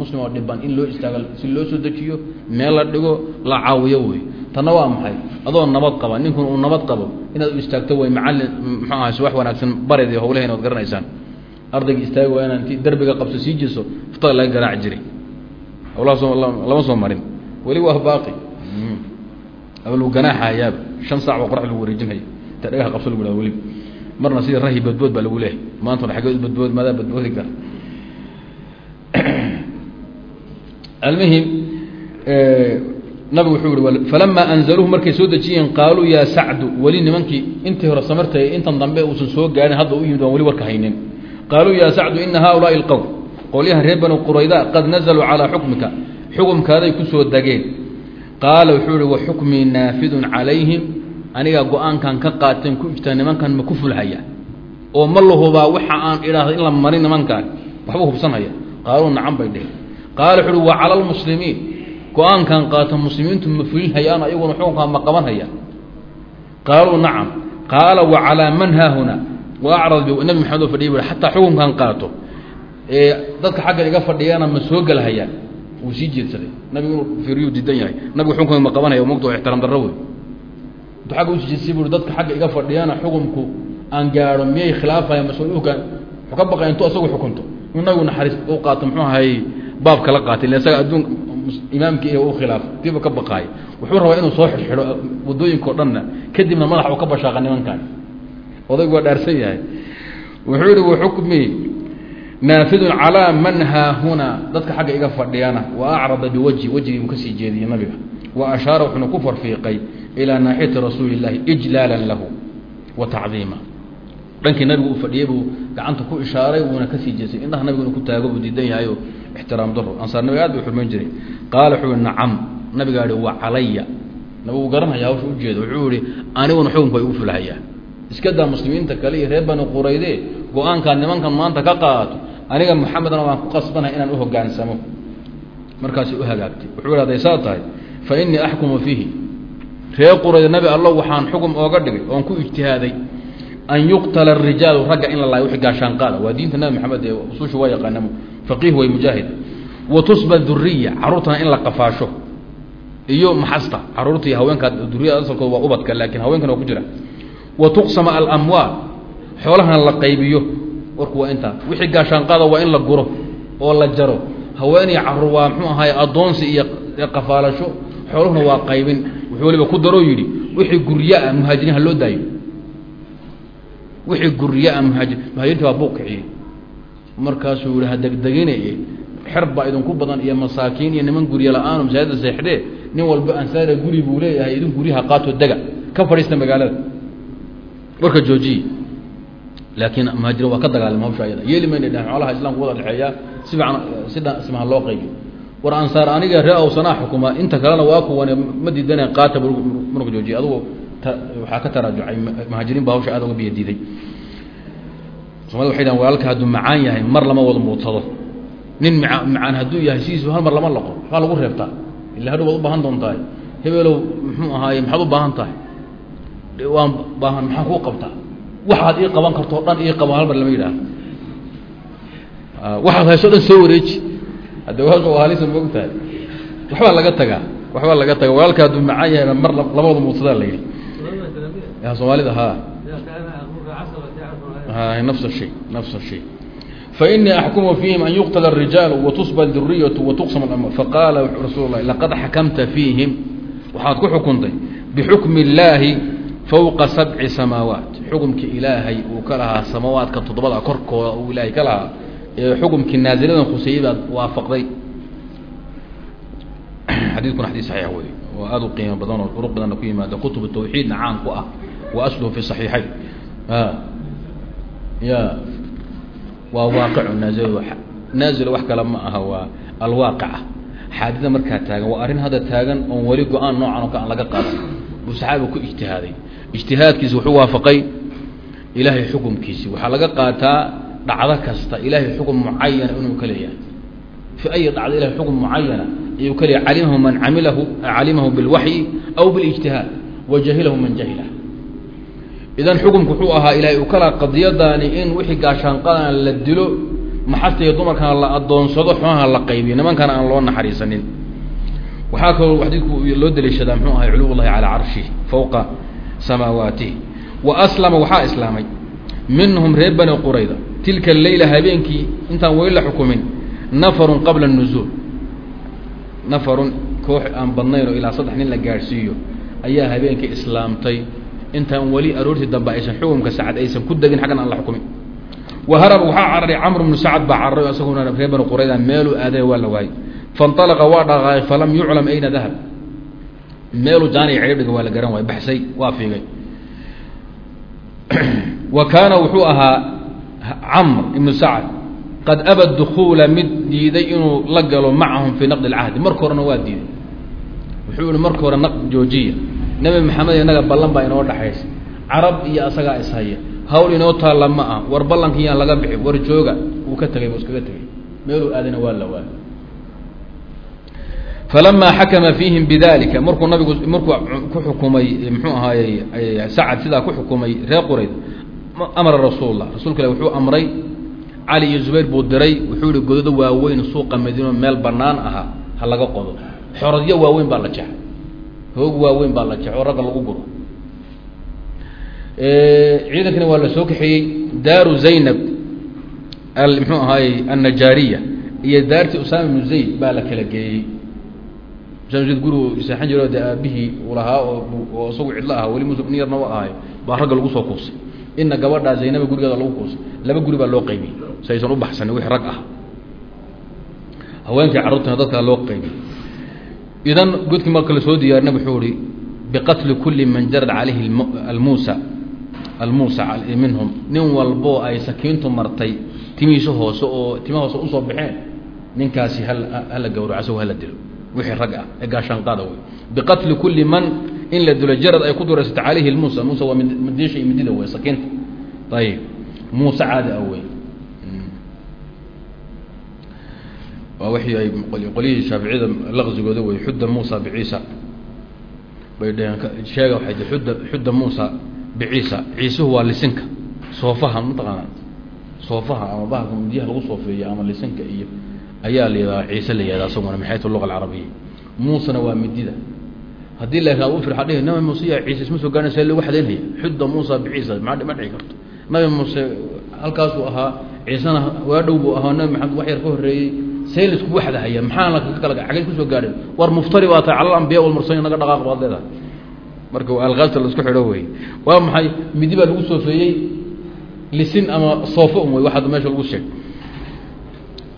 muslim oo dhiban in loo istaago si loo soo dejiyo meel la dhigo la caawiyo wey tanna waa maxay adoo nabad qaba ninkun uu nabad qabo inaad u istaagto way macalin mxuu aha si wax wanaagsan bareed iyo hawlaheen oad garanaysaan ardayga istaagi waa inaan inti derbiga qabso sii jeso ftada laga garaaci jiray hawlahaas lama soo marin weli waa baaqi. Ama lagu ganaaxayaaba shan saac baa qorax lagu wareejinaya. Inta dhagaha qabso lagu haha weliba marna sidii rahi badbood baa lagu leehay maantana xaggeed badbood maadaa badboodi kara almuhim nabigu wuxuu yihi falamaa anzaluuhu markay soo dejiyeen qaaluu yaa sacdu. Weli nimankii intii hore samartay intan dambe uusan soo gaarin hadda u yimid waan weli warka haynin. Qaaluu yaa sacdu ina haulaai اlqowm qolyahan reer banu qurayda qad nazaluu calىa xukmika xukumkaaday ku soo degeen qaala wuxuu ihi wa naafidun calayhim anigaa go'aankan ka qaateen ku ijtaa nimankan ma ku fulhaya? Oo ma lahubaa waxa aan idhaahda in la marin nimankan waxba hubsanhaya qaaluu nacan bay dheheen qaala wuxu uhi wa cala lmuslimiin go'aankan qaata muslimiintu ma fulinhayaan ayaguna xukunkaa ma qabanhaya? Qaaluu nacam. Qaala wa calaa man haahuna wa acrad nabi maxamed oo fadhiya bu xataa xukunkan qaato. Ee dadka xaggan iga fadhiyana ma soo gelhayaan wuu sii jeedsaday. Nabigu inuu fiiriyu diidan yahay. Nabigu xukunka ma qabanaya mogta oo ixtiraam darro wey intuu agga u sii jeedsay bu dadka xagga iga fadhiyana xukunku aan gaadho miyay khilaafaya mas'uulkan wuxuu ka baqaya intuu asagu xukunto. Inuu nabigu naxariis u qaato muxuu ahay baab kala qaatay illa isaga adduunka imaamkii iyo u khilaaf tiiba ka baqaay wuxuu rabaa inuu soo xidxidho waddooyinka dhanna kadibna madaxa uu ka bashaaqa nimankan. Odaygu waa dhaarsan yahay. Wuxuu yihi waxukmii naafidun calaa man haahuna dadka xagga iga fadhiyana wa acrada biwajhi wejigii buu ka sii jeediyey nabiga. Wa ashaara wuxuuna ku farfiiqay ilaa naaxiyati rasuuli illaahi ijlaalan lahu wa tacdiima. Dhankii nabigu uu fadhiyey buu gacanta ku ishaaray wuuna ka sii jeestay indhaha nabigu inuu ku taago buu diidan yahay oo ixtiraam daro ansaar nabiga aad bay xurmayn jiray qaala wuxuu ihi nacam. Nabigaa ihi wa calaya. Nabigu garanhaya hawsha ujeeda wuxuu ihi aniguna xukunku ay u fulhayaa iska daa muslimiinta kale iyo reer bani qurayde go'aankaad nimankan maanta ka qaato. Aniga maxamedna waan ku qasbanahay inaan u hogaansamo. Markaasi u hagaagtay. Wuxuu ihi haday saa tahay fa innii axkumu fiihi. Reer qurayde nabi allo waxaan xukum ooga dhigay oon ku ijtihaaday an yuqtala arijaalu ragga in la laayo wixii gaashaan qaada. Waa diinta nabi maxamed ee usuusha waa yaqaanamo faqiih way mujaahid wa tusba duriya carruurtana in la qafaasho. Iyo maxasta carruurta iyo haweenka duriyada asalkooda waa ubadka laakiin haweenkana waa ku jira wa tuqsama alamwaal. Xoolahana la qaybiyo. Warku waa intaa. Wixii gaashaan qaada waa in la guro oo la jaro. Haweenay carruur waa muxuu ahaay addoonsi iyo qafaalasho. Xooluhuna waa qaybin. Wuxuu waliba ku daroo yidhi wixii guryaa muhaajiriin ha loo daayo. Wixii guryaa muhaajir muhaajiriinta waa buuq kiciyey markaasuu yihi ha degdeginaye xer baa idinku badan iyo masaakiin iyo niman gurya la'aano masaajida seexdee nin walba ansaara guri buu leeyahay idin guryaha qaato dega. Ka fadhiista magaalada warka joojiye laakiin muhaajiriin waa ka dagaalama hawsha ayada. Yeeli mayna dhahan xoolaha islaamku wada dhexeeyaa si fiican si ismaha loo qaybiyo. War ansaar aniga ree awsanaa xukuma inta kalena waa kuwane ma diidana qaata marka joojiye. Adugu waxaa ka taraajucay muhaajiriin baa hawsha aad uga biyo diiday. Somalida waxay dhahan walaalka hadduu macaan yahay mar lama wada muudsado nin maa macaan hadduu yahay sidiisu hal mar lama laqo maxaa lagu reebtaa. Illa hadhow waad u baahan doontahay. Hebelow muxuu ahaaye maxaad u baahan tahay waan baahan maxaa kuu qabtaa waxaad ii qaban kartoo dhan ii qabo hal mar lama yidhaaha waxaad hayso dhan soo wareeji hadde waa halisa maog tahay waxbaa laga tagaa waxbaa laga taga walaalka hadduu macaan yahay mar lama wada muudsadaa la yidhi soomaalida ha nafs الshay nafs الshay fainii axkumu fiihim an yuqtla الrijaalu watusba duriyatu watuqsam اlamr faqaala rasuul lah laqad xakamta fiihim waxaad ku xukuntay bixukmi اllaahi fowqa sabci samaawaat. Xukumkii ilaahay uu ka lahaa samaawaadka toddobada korkooda uu ilaahay ka lahaa ee xukumkii naaziladan khuseeyey baad waafaqday. Xadiidkuna xadiis saxiix wey oo aada u qiimo badan oo duruq badanna ku yimaada kutub tawxiidna caan ku ah. Wa asluhu fi saxiixayn. Ya. Waa waaqicu naazil naazil wax kale ma aha waa alwaaqica. Xaadida markaa taagan waa arrin hadda taagan oon weli go'aan noocan oo ka laga qaadan buu saxaabiga ku ijtihaaday ijtihaadkiisi wuxuu waafaqay ilaahay xukumkiisi. Waxaa laga qaataa dhacdo kasta ilaahay xukum mucayana inuu ka leeyahay. Fi ay dhacdo ilahay xukum mucayana ayuu ka leeyahay. Calimahu man camilahu calimahu bilwaxyi aw bilijtihaad wa man jahilah. Idan xukumku wuxuu ahaa ilaahay uu kala qadiyadaani in wixii gaashaanqadana la dilo maxasta iyo dumarkana la adoonsado xumaha la qaybiyo nimankana aan loo naxariisanin. Waxaa kaloo xadiidku loo daliishadaa muxuu ahay culuw calaa carshih fowqa samaawaatih wa aslama waxaa islaamay. Minhum reer bani qurayda. Tilka leyla habeenkii intaan weli la xukumin nafarun qabla nuzuul nafarun koox aan badnayn oo ilaa saddex nin la gaadhsiiyo ayaa habeenkii islaamtay. Intaan weli aroortii dambe aysan xukumka sacad aysan ku degin xaggan aan la xukumin. Wa haraba waxaa cararay camr bnu sacad baa cararay isaguna reer bani qurayda meeluu aaday waa la waayey. Faاnطalaqa waa dhaqaaqay falam yuclam ayna dahab meeluu jaaniya cidhibdhiga waa la garan waay baxsay waa fiigay. Wa kaana wuxuu ahaa camr ibnu sacad qad aba dukuula mid diiday inuu la galo macahum fii naqdi اlcahdi marka horena waa diiday. Wuxuu ihi marka hore naqd joojiya. Nebi maxamed inaga ballan baa inoo dhexaysa carab iyo asagaa ishaya hawl inoo taalla ma ah war ballanka yaan laga bixi war jooga. Wuu ka tegay buu iskaga tegay meeluu aadana waa la waay falamaa xakama fiihim bidalika markuu nabigu markuu ku xukumay muxuu ahaayey sacad sidaa ku xukumay reer qurayd amara rasuul lah rasuulka ilah wuxuu amray cali iyo zubayr buu diray wuxuu ihi godado waaweyn suuqa madiino meel banaan ahaa ha laga qodo xorodyo waaweyn baa la jexay hoog waaweyn baa la jexay oo ragga lagu guro ciidankana waa la soo kaxeeyey daaru zaynab muxuu ahaayey annajaariya iyo daartii usama ibnu zayd baa la kala geeyey usamaid gurigu seexan jiro dee aabihii uu lahaa oo isagu cidlo ahaa weli mus nin yarna wa ahay baa ragga lagu soo kuusay ina gabadhaa zaynaba gurigeeda lagu kuusay laba guri baa loo qaybiyey si aysan u baxsanin wix rag ah. Haweenkii carruurtana dadkaa loo qaybiyey. Idan godkii marka la soo diyaarina wuxuu ihi biqatli kuli man jarad calayhi almuusa almuusa minhum. Nin walboo ay sakiintu martay timihiisa hoose oo tima hoose u soo baxeen ninkaasi hal hala gawraco asagoo hala dilo wixii rag ah ee gaashaanqaada wey biqatli kuli man in la dilo jarad ay ku duraysata calayhi lmuusa muusa waa madiisha iyo midida wey sakiinta. Ayib muuse caadi ah wey waa wixii ay qolyihii shaaficiyada laqzigooda wey xudda muusa biciisa bay dheheen sheega waxay ti xudda xudda muusa biciisa ciisuhu waa lisinka. Soofaha mataqaana soofaha ama bahalka midiyaha lagu soofeeyo ama lisinka iyo ayaa la ciise la yihahda asaguna min xaytu luga alcarabiya muusena waa midida. Haddii laakiin u fir waa dhihi nabi muuse ya ciise isma soo gaarna see lagu xadaynaya xudda muusa biciisa ma dhici karto. Nabi muuse halkaasuu ahaa ciisena waa dhow buu ahaa nabi maxamed wax yar ka horreeyey see la isku waxdahaya maxaa xagay ku soo gaadheen war muftari baa tahay cala alambiya walmursaliin naga dhaqaaq baad leedahay marka alqaabta la isku xidho wey waa maxay midi baa lagu soofeeyey lisin ama soofo um wey wax hadda meesha lagu sheeg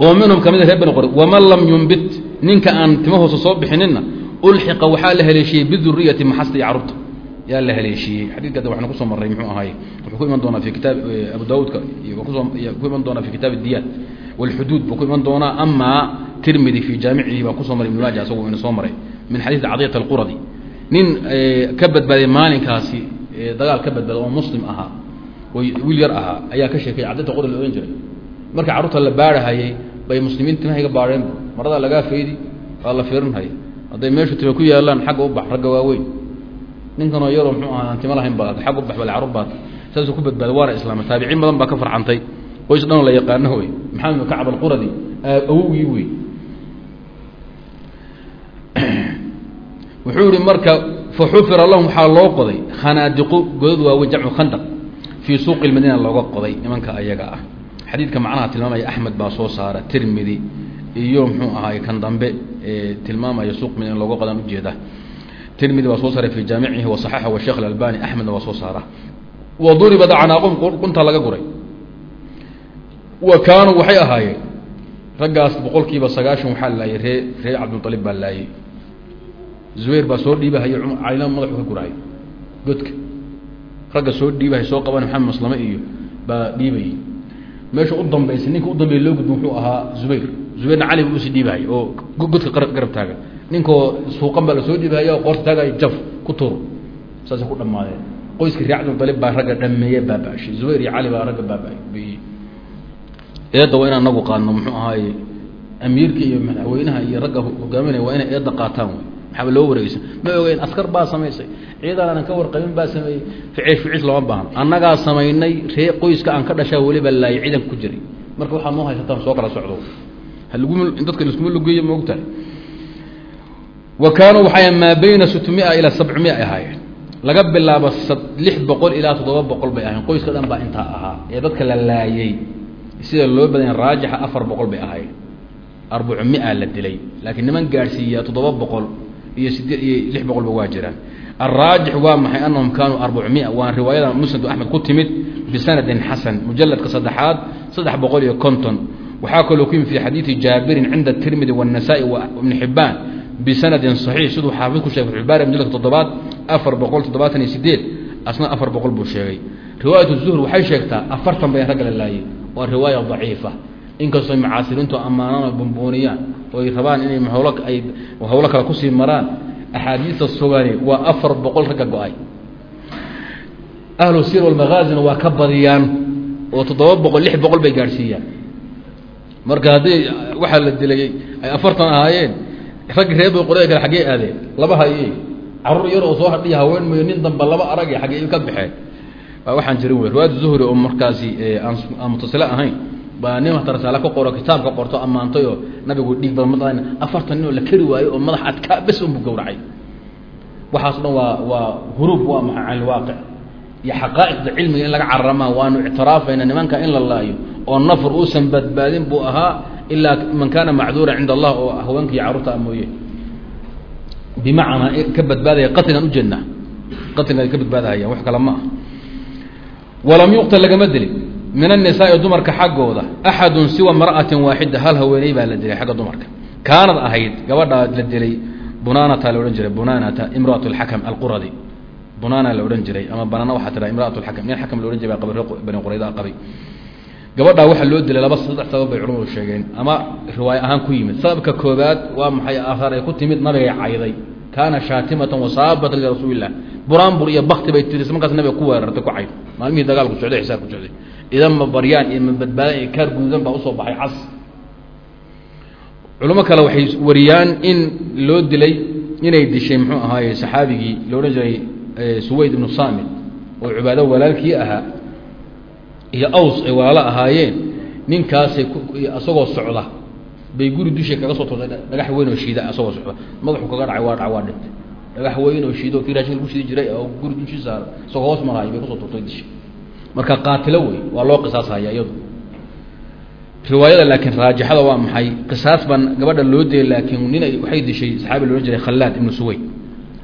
oo minhum ka mid reer bani qor waman lam yumbit ninka aan tima hoose soo bixinina ulxiqa waxaa la haleeshiyey biduriyati maxasta iyo carruurta. Yaa la haleeshiyey xadiidka waxna ku soo marray muxuu ahaay wuxuu ku iman doonaa fi kitaab abu daawuudka ku iman doonaa fi kitaab diyaat wاlxuduud buu ku iman doonaa. Amaa tirmidi fi jaamicihi baa ku soo maray ibn maaja asagu ina soo maray min xadiid cadiyat alquradi. Nin ka badbaaday maalinkaasi dagaal ka badbaaday oo muslim ahaa oo wiil yar ahaa ayaa ka sheekay cadiyat quradi la ohan jiray. Marka carruurta la baarhahayay bay muslimiin timahayga baadheen maradaa lagaa faydi waa la fiirinhaya hadday meeshu tima ku yaalaan xagga u bax ragga waaweyn. Ninkanoo yaroo mxuu ahaa aan tima lahayn baad xag u bax bale carruur baad. Saasuu ku badbaaday waana islaamay taabiciin badan baa ka farcantay qoys dhanoo la yaqaano wey maxamed kacab alquradi awowgii wey wuxuu yihi marka fa xufira lahum waxaa loo qoday khanaadiqu godad waaweyn jamcu khandaq fii suuqi lmadiina looga qoday nimanka ayaga ah xadiidka macnaha tilmaamaya axmed baa soo saara tirmidi iyo mxuu ahaay kan dambe tilmaamaya suqmin in loga qadan ujeeda tirmidi baa soo saaray fi jaamicihi wasaxaxa washekh albani axmedna waa soo saara. Wa duribad acnaaqum quntaa laga guray. Wa kaanuu waxay ahaayeen raggaas boqol kiiba sagaashan waxaa laayay ree reer cabdilmualib baa laayay. Zubayr baa soo dhiibahay calina madaxu ka gurahay godka. Ragga soo dhiibahay soo qaban maxamed maslame iyo baa dhiibayey meesha u dambaysay ninka u dambeeya loo gudbo wuxuu ahaa zubayr. Zubayrna cali bu u sii dhiibahay oo godka garab taagan. Ninkoo suuqan baa la soo dhiibahaya oo qoorta taagay jaf ku tur saasay ku dhammaadeen. Qoyska reer cabdilطalib baa ragga dhameeye baaba-shay. Zubayr iyo cali baa ragga baaba-biyey eedda waa inaan nagu qaadno muxuu ahaaye amiirka iyo madaxweynaha iyo ragga hogaaminaya waa inay eedda qaataan wey maxaaba loo wareegeysa ma ogeyn askar baa samaysay. Ciidan aanan ka warqabin baa sameeyey ficiish ficiis lama baahan. Annagaa samaynay ree qoyska aan ka dhashaa weliba laayay ciidanka ku jiray. Marka waxaad noo haysataan soo kala socdo. Dadka liskuma lugeeya ma ogtahay. Wa kaanuu waxay maa bayna sitmia ilaa sabcmia ay ahaayeen. Laga bilaabo lix boqol ilaa toddoba boqol bay ahayen qoyska dhan baa intaa ahaa. Ee dadka la laayay. Sida loo badanya raajixa afar boqol bay ahaayeen. Arbacu mia la dilay. Laakiin niman gaadhsiiya toddoba boqol iyo sideed iyo lix boqolba waa jiraan. Alraajix waa maxay? Anahum kaanuu arbacu mia waa riwaayada musnad axmed ku timid bisanadin xasan mujaladka saddexaad saddex boqol iyo konton. Waxaa kaloo ku yimid fi xadiidi jaabirin cinda tirmidi wاnasaai xibaan bisanadin صaxiix siduu xaafid ku shegay baari mujladka toddobaad afar boqol toddobaatan iyo sideed asna afar boqol buu sheegay. Riwaayat zuhr waxay sheegtaa afartan bay ragga la laayay waa riwaaya daciifa. Inkastoo mucaasiriintu ammaanaan o bumbuuniyaan oo ay rabaan inay ay hawlo kale ku sii maraan axaadiista sugani waa afar boqol ragga go'ay. Ahlu sir walmakaazina waa ka badiyaan oo toddoba boqol lix boqol bay gaadhsiiyaan. Marka haddii waxaa la dilay ay afartan ahaayeen raggi bay qoraya kale xaggee aadeen laba haye carruur yar oo soo hadhiya haween mayo nin damba laba arag xaggee ka baxeen. Waxaan jirin wey riwaayat zuhri oo markaasi aan mutasile ahayn baa nin hata rasaale ka qoro kitaab qorto ammaantay oo nabigu dhiig afartan nin oo la keri waayo oo madax adkaa bes unbu gawracay waxaas dhan waa waa huruub waa maxaa can iyo xaqaa'iqda cilmiga in laga cararamaa waanu ictiraafayna nimanka in la laayo oo nafr uusan badbaadin buu ahaa ilaa man kaana macduura cinda allah oo haweenka iyo carruurta mooye. Bimacnaa ka badbaadaya qatligan ujeednaa qatligan ka badbaadahayaan wax kale ma ah walam yuqtal lagama dilin min annisaai dumarka xaggooda axadun siwa mar'atin waaxida hal haweeney baa la dilay xagga dumarka. Kaanad ahayd gabadhaa la dilay bunanata la odhan jiray bunanata imraat اlxakam alquradi. Bunana la odhan jiray ama banana waxaa tiraa imraat اlxakam nin xakam la odhan jiray baa bani qurayda qabay gabadhaa waxaa loo dilay laba saddex sabab bay culamadu sheegeen ama riwaayo ahaan ku yimid. Sababka koobaad waa maxay aahaar ay ku timid nabigay cayday. Kaana shaatimatan wasaabatan lirasuuli buraanbur iyo bakti bay tiris markaas nabiga ku weerartay ku cayd maalmihii dagaalku socday xisaabku socday idan baryaan iyo ma badbaadaan iyo kaar gududan baa u soo baxay cas culamo kale waxay wariyaan in loo dilay inay dishay muxuu ahaaye saxaabigii la odhan jiray suwayd ibnu samit oo cibaado walaalkii ahaa iyo aws ay walaalo ahaayeen ninkaasay isagoo socda bay guri dushay kaga soo turtay dhagax weyn oo shiida isagoo socda. Madaxu kaga dhacay waa dhac waa dhintay dhagax weyn oo shiida oo kii raashin lagu shidi jiray oo guri dushii saara isagoo hoos maraayo bay ku soo turtay dishay marka qaatilo wey waa loo qisaashaya iyadu. Riwaayada laakiin raajixada waa maxay? Qisaas baan gabadha loo dilay laakiin nin ay waxay dishay saxaabi la odhan jiray khallaad ibnu suwayd.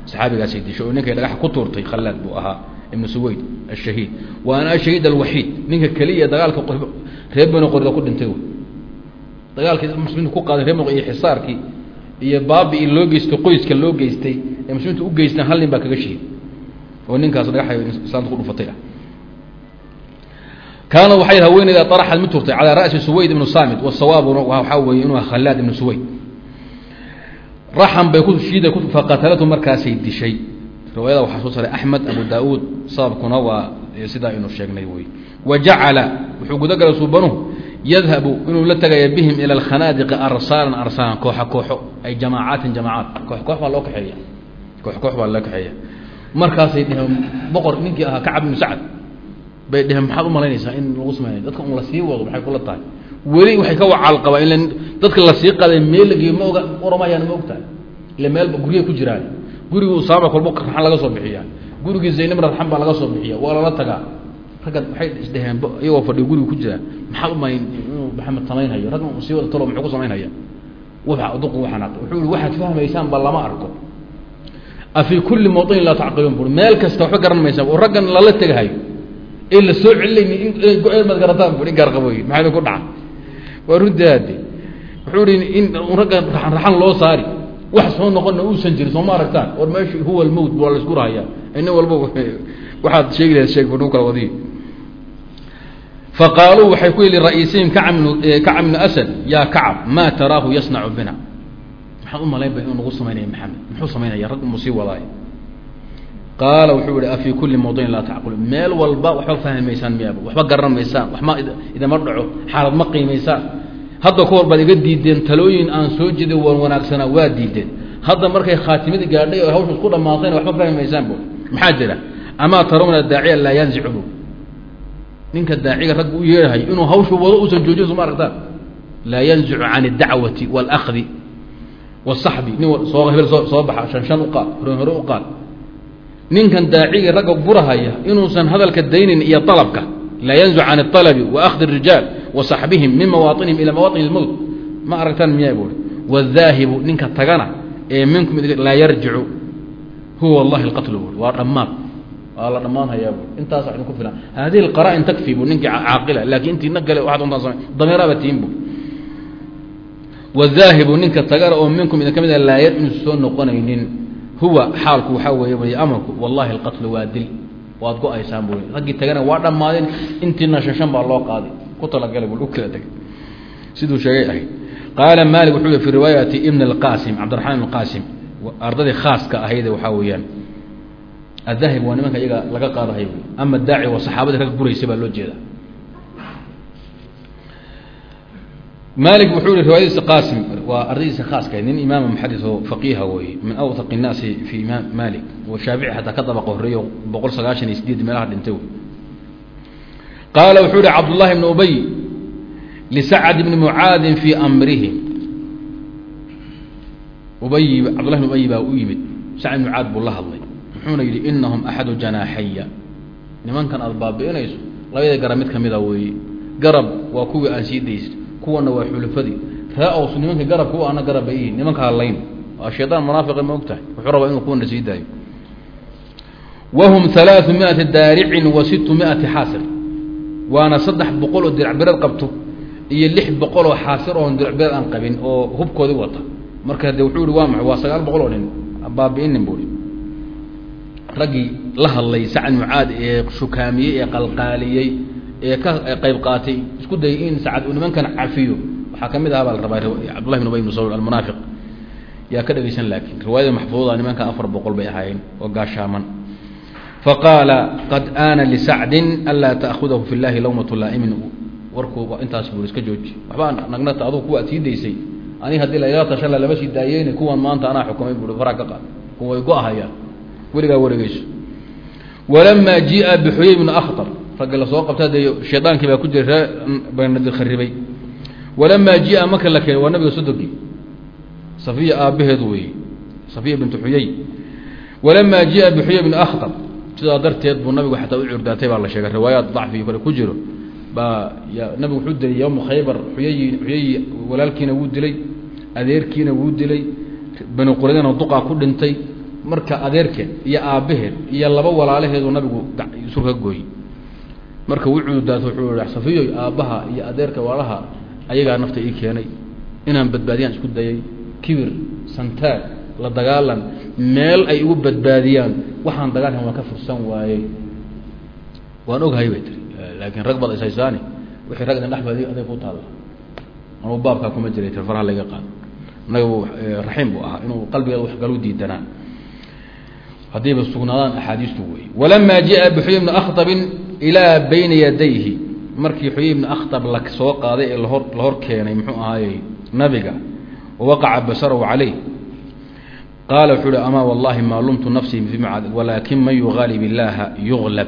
Saxaabigaasay dishay oo ninkay dhagaxa ku tuurtay khallaad buu ahaa ibnu suwayd ashahiid waana ashahiid alwaxiid ninka keliya dagaalka reer bani qorida ku dhintay dagaalkii muslimiintu ku qaaday reer bani iyo xisaarkii iyo baabi'ii loo geystay qoyska loo geystay ee muslimiintu u geystaan hal nin baa kaga shihiid oo ninkaas dhagaxa islaamta ku dhufatay ah kaana waxay haweeneyda araxad mid turtay calaa ra'si suwayd ibnu samit wasawaabuna waxaa weeye inuu khallaad ibnu suwayd. Raxan bay ku shiida faqatalatu markaasay dishay. Riwaayada waxaa soo saray axmed abu daauud sababkuna waa sidaa aynu sheegnay wey wa jacala wuxuu gudagalay suubanuhu yadhabu inuu la tegaya bihim ila alkhanaadiqi arsaalan arsaalan kooxa kooxo ay jamaacaatin jamaacaat. Koox koox baa loo kaxeeya. Koox koox baa loo kaxeeya. Markaasay dheheen boqor ninkii ahaa kacab ibnu sacad bay dheheen maxaad u malaynaysaa in lagu sameynay dadka un la sii wado maxay kula tahay? Weli waxay ka wacaal qabaan ila dadka la sii qaday meel lageeyo ma oga oramayaan ma ogtahay. Ila meelba guryaha ku jiraan. Gurigii usaama kolbo raxan laga soo bixiyaa. Gurigii zaynabna raxan baa laga soo bixiya waa lala tagaa. Raggan waxay isdheheen iyagoo fadhiyo guriga ku jira maxaa umayn inuu maxamed samaynhayo raggan uu sii wada talo muxuu ku samaynhaya duqu waxanaaq wuxuu ihi waxaad fahmaysaan ba lama arko. Afii kulli mawطinin laa tacqiluun bui meel kasta waxba garan maysaan oo raggan lala tegahayo la soo celinayni in go-een maad garataan bui in gaarqabooy maxaa idinku dhaca waa runtii hade wuxuu ihi in raggan raxan loo saari wax soo noqonna uusan jirin sooma aragtaan? War meeshu huwa almowt waa la isku rahayaa ina walba waxaad sheegi lahayd sheeg buu kala wadiy faqaaluu waxay ku yihi ra'iisihim kacab bnu asad yaa kacab maa taraahu yasnacu bina? Maxaad u malayn ba inuu nagu samaynaya maxamed. Muxuu samaynaya rag mu sii wadaay qaala wuxuu yihi afii kulli mawdinin laa tacqulu meel walba waxba fahmi maysaan miyaaba waxba garan maysaan waxma idama dhaco xaalad ma qiimaysaan hadda ka hor baad iga diideen talooyin aan soo jeeday waan wanaagsanaa waa diideen hadda markay khaatimada gaadhay oo hawsha isku dhamaatayna waxba fahmi maysaan bu maxaa jira amaa tarawna daaciya laa yanzicu bu ninka daaciga ragga u yeehayo inuu hawshu wado uusan joojin soma aragtaan laa yanzicu can اdacwati wاlakdi wاsaxbi nin soo hebel soo soo baxa shan shan uqaad hore hore u qaad ninkan daacigii ragga gurahaya inuusan hadalka daynin iyo alabka laa yanzicu can اطalabi waakdi الrijaal wasaxbihim min mawaaطinihim ila mawaaطin اlmowt ma aragtaan miyaa buui wاdaahibu ninka tagana ee minkum laa yarjicu huwa wallahi اlqatl buui waa dhammaad waa la dhammaanhayaa bu intaas idinku filan hadihi اqara'in takfi bu ninkii caaqila lakin intiina gale waxaad untaan samay dameeraaba tiin bu wdaahibu ninka tagana oo minkum idin ka mid a laa yar inuusa soo noqonaynin huwa xaalku waxaa weeye wy amarku wallahi اlqatlu waa dil waad go'aysaan bu raggii tagana waa dhammaadeen intiina shan shan baa loo qaaday ku talagalay bu u kala siduu sheegay ahayd qaala malik wuxuu yhi fi riwaayati ibn اlqasim cabdiraxmaan ibn qasim ardadii khaaska ahayde waxaa weeyaan adahib waa nimanka iyaga laga qaadahay ama daaci waa saxaabadii rag buraysa baa loo jeeda malik wuxuu yihi riwaayadiisa qasim waa ardadiisa khaaska nin imaama muxadis oo faqiiha weeye min awthaq الnaasi fi imaam malik oo shaafici xataa ka dabaqa horeeyo boqol sagaashan iyo sideed meelaha dhintay. Qaala wuxuu yihi cabdullahi bn ubay lisacd bni mucaadin fii amrihi. Ubay cabdullahi bn ubay baa u yimid sacd bn mucaad buu la hadlay. Wuxuuna yidhi inahum axadu janaaxaya nimankan aada baabi'inayso labada garab mid kamida weeye garab waa kuwii aan sii days kuwana waa xulufadii ree aws nimanka garabka u ana garab bay ihiin nimanka hadlayn waa shaydaan munaafiqi ma og tahay wuxuu rabaa inuu kuwana sii daayo. Wahum alaau miati daaricin wa situ miati xaasir. Waana saddex boqol oo diracbireed qabto iyo lix boqol oo xaasir oon diracbireed aan qabin oo hubkoodii wata. Marka de wuxuu ihi waa maxay? Waa sagaal boqol oo nin. Baabi'inin buui raggii la hadlay sacad mucaad ee shukaamiyey ee qalqaaliyey ee ka qayb qaatay isku dayay in sacad uu nimankan cafiyo waxaa ka mid aha baa rabaa cabdullahi bn ubay bn sawr almunaafiq. Yaa ka dhegeysan laakiin riwaayada maxfuuda nimanka afar boqol bay ahaayeen oo gaashaaman faqaala qad aana lisacdin anlaa ta'khudahu fi llahi lawmatu laa'imin. Warkuu intaas buu iska jooji. Waxbaa nagnata adugu kuwa ad sii daysay. Ani haddii lagala tashala lama sii daayeyne kuwan maanta anaa xukumay bui faraa ka qaad kuwa go-ahayaan weligaa wareegeyso walamaa jia bixuyey bnu akhtar raggi la soo qabta dee shaydaankii baa ku jiray ree banadi kharibay walamaa jia marka la keenay waa nabiga sodogii safiya aabbaheed weeye safiya bintu xuyey walamaa jia bixuyey bnu akhtar sidaa darteed buu nabigu xataa u curdaatay baa la sheegay. Riwaayaat dacfi kale ku jiro. Baa nabigu wuxuu dilay yowma khaybar xuyey xuyeyi walaalkiina wuu dilay adeerkiina wuu dilay bani quradina duqaa ku dhintay. Marka adeerkeed iyo aabbaheed iyo laba walaalaheedu nabigu surka gooyey marka wuu cududaata wuxuu i safiyoy aabbaha iyo adeerka walaalaha ayagaa nafta ii keenay. Inaan badbaadiyaan isku dayay. Kibir santaag la dagaalan meel ay igu badbaadiyaan. Waxaan dagaalkan waan ka fursan waayey waan ogahay bay tiri laakiin rag bad ishaysaani wixii rag idin dhexbaadi aday ku taalla. Anuu baabkaa kuma jiray tir faraha laga qaado. Nabigu raxiim buu ahaa inuu qalbigeeda wax galu diidanaa haddayba sugnaadaan axaadiistu wey walamaa jia bixuy bni akhtabin ilaa bayna yadayhi. Markii xuyey bni akhtab la soo qaaday ee lahor la hor keenay muxuu ahaayey nabiga wawaqaca basarahu calayh. Qaala wuxuu uhi amaa wallahi maa lumtu nafsii walaakin man yugaalib illaaha yuglab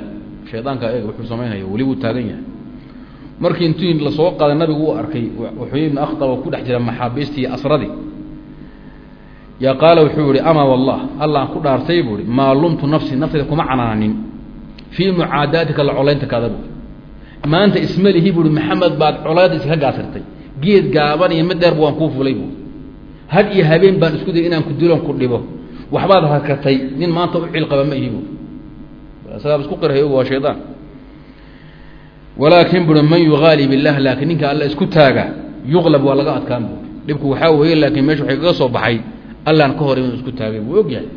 shaydaanka eeg wuxuu samaynaya weli buu taagan yahay. Markii intii la soo qaaday nabigu u arkay xuyey bni akhtab oo ku dhex jira maxaabiistii asradii. Yaa qaala wuxuu yihi amaa wallah alla ku dhaartay buu ihi maa lumtu nafsi naftayda kuma canaanin fii mucaadaatika la colaynta kaada bu maanta ismalihi buui maxamed baad colaada iska gaasirtay geed gaaban iyo mid dheerba waan kuu fulay bu had iyo habeen baan isku dayay inaan ku diloon ku dhibo waxbaad hakatay nin maanta u cilqaba ma ihi bu isagaa isku qirhay waa shaydaan walaakin bui man yugaali bilah laakiin ninka alla isku taaga yuqlab waa laga adkaan bu dhibku waxaa weeye laakiin meesha waxay kaga soo baxay allaan ka hor inuu isku taagay wuu og yahay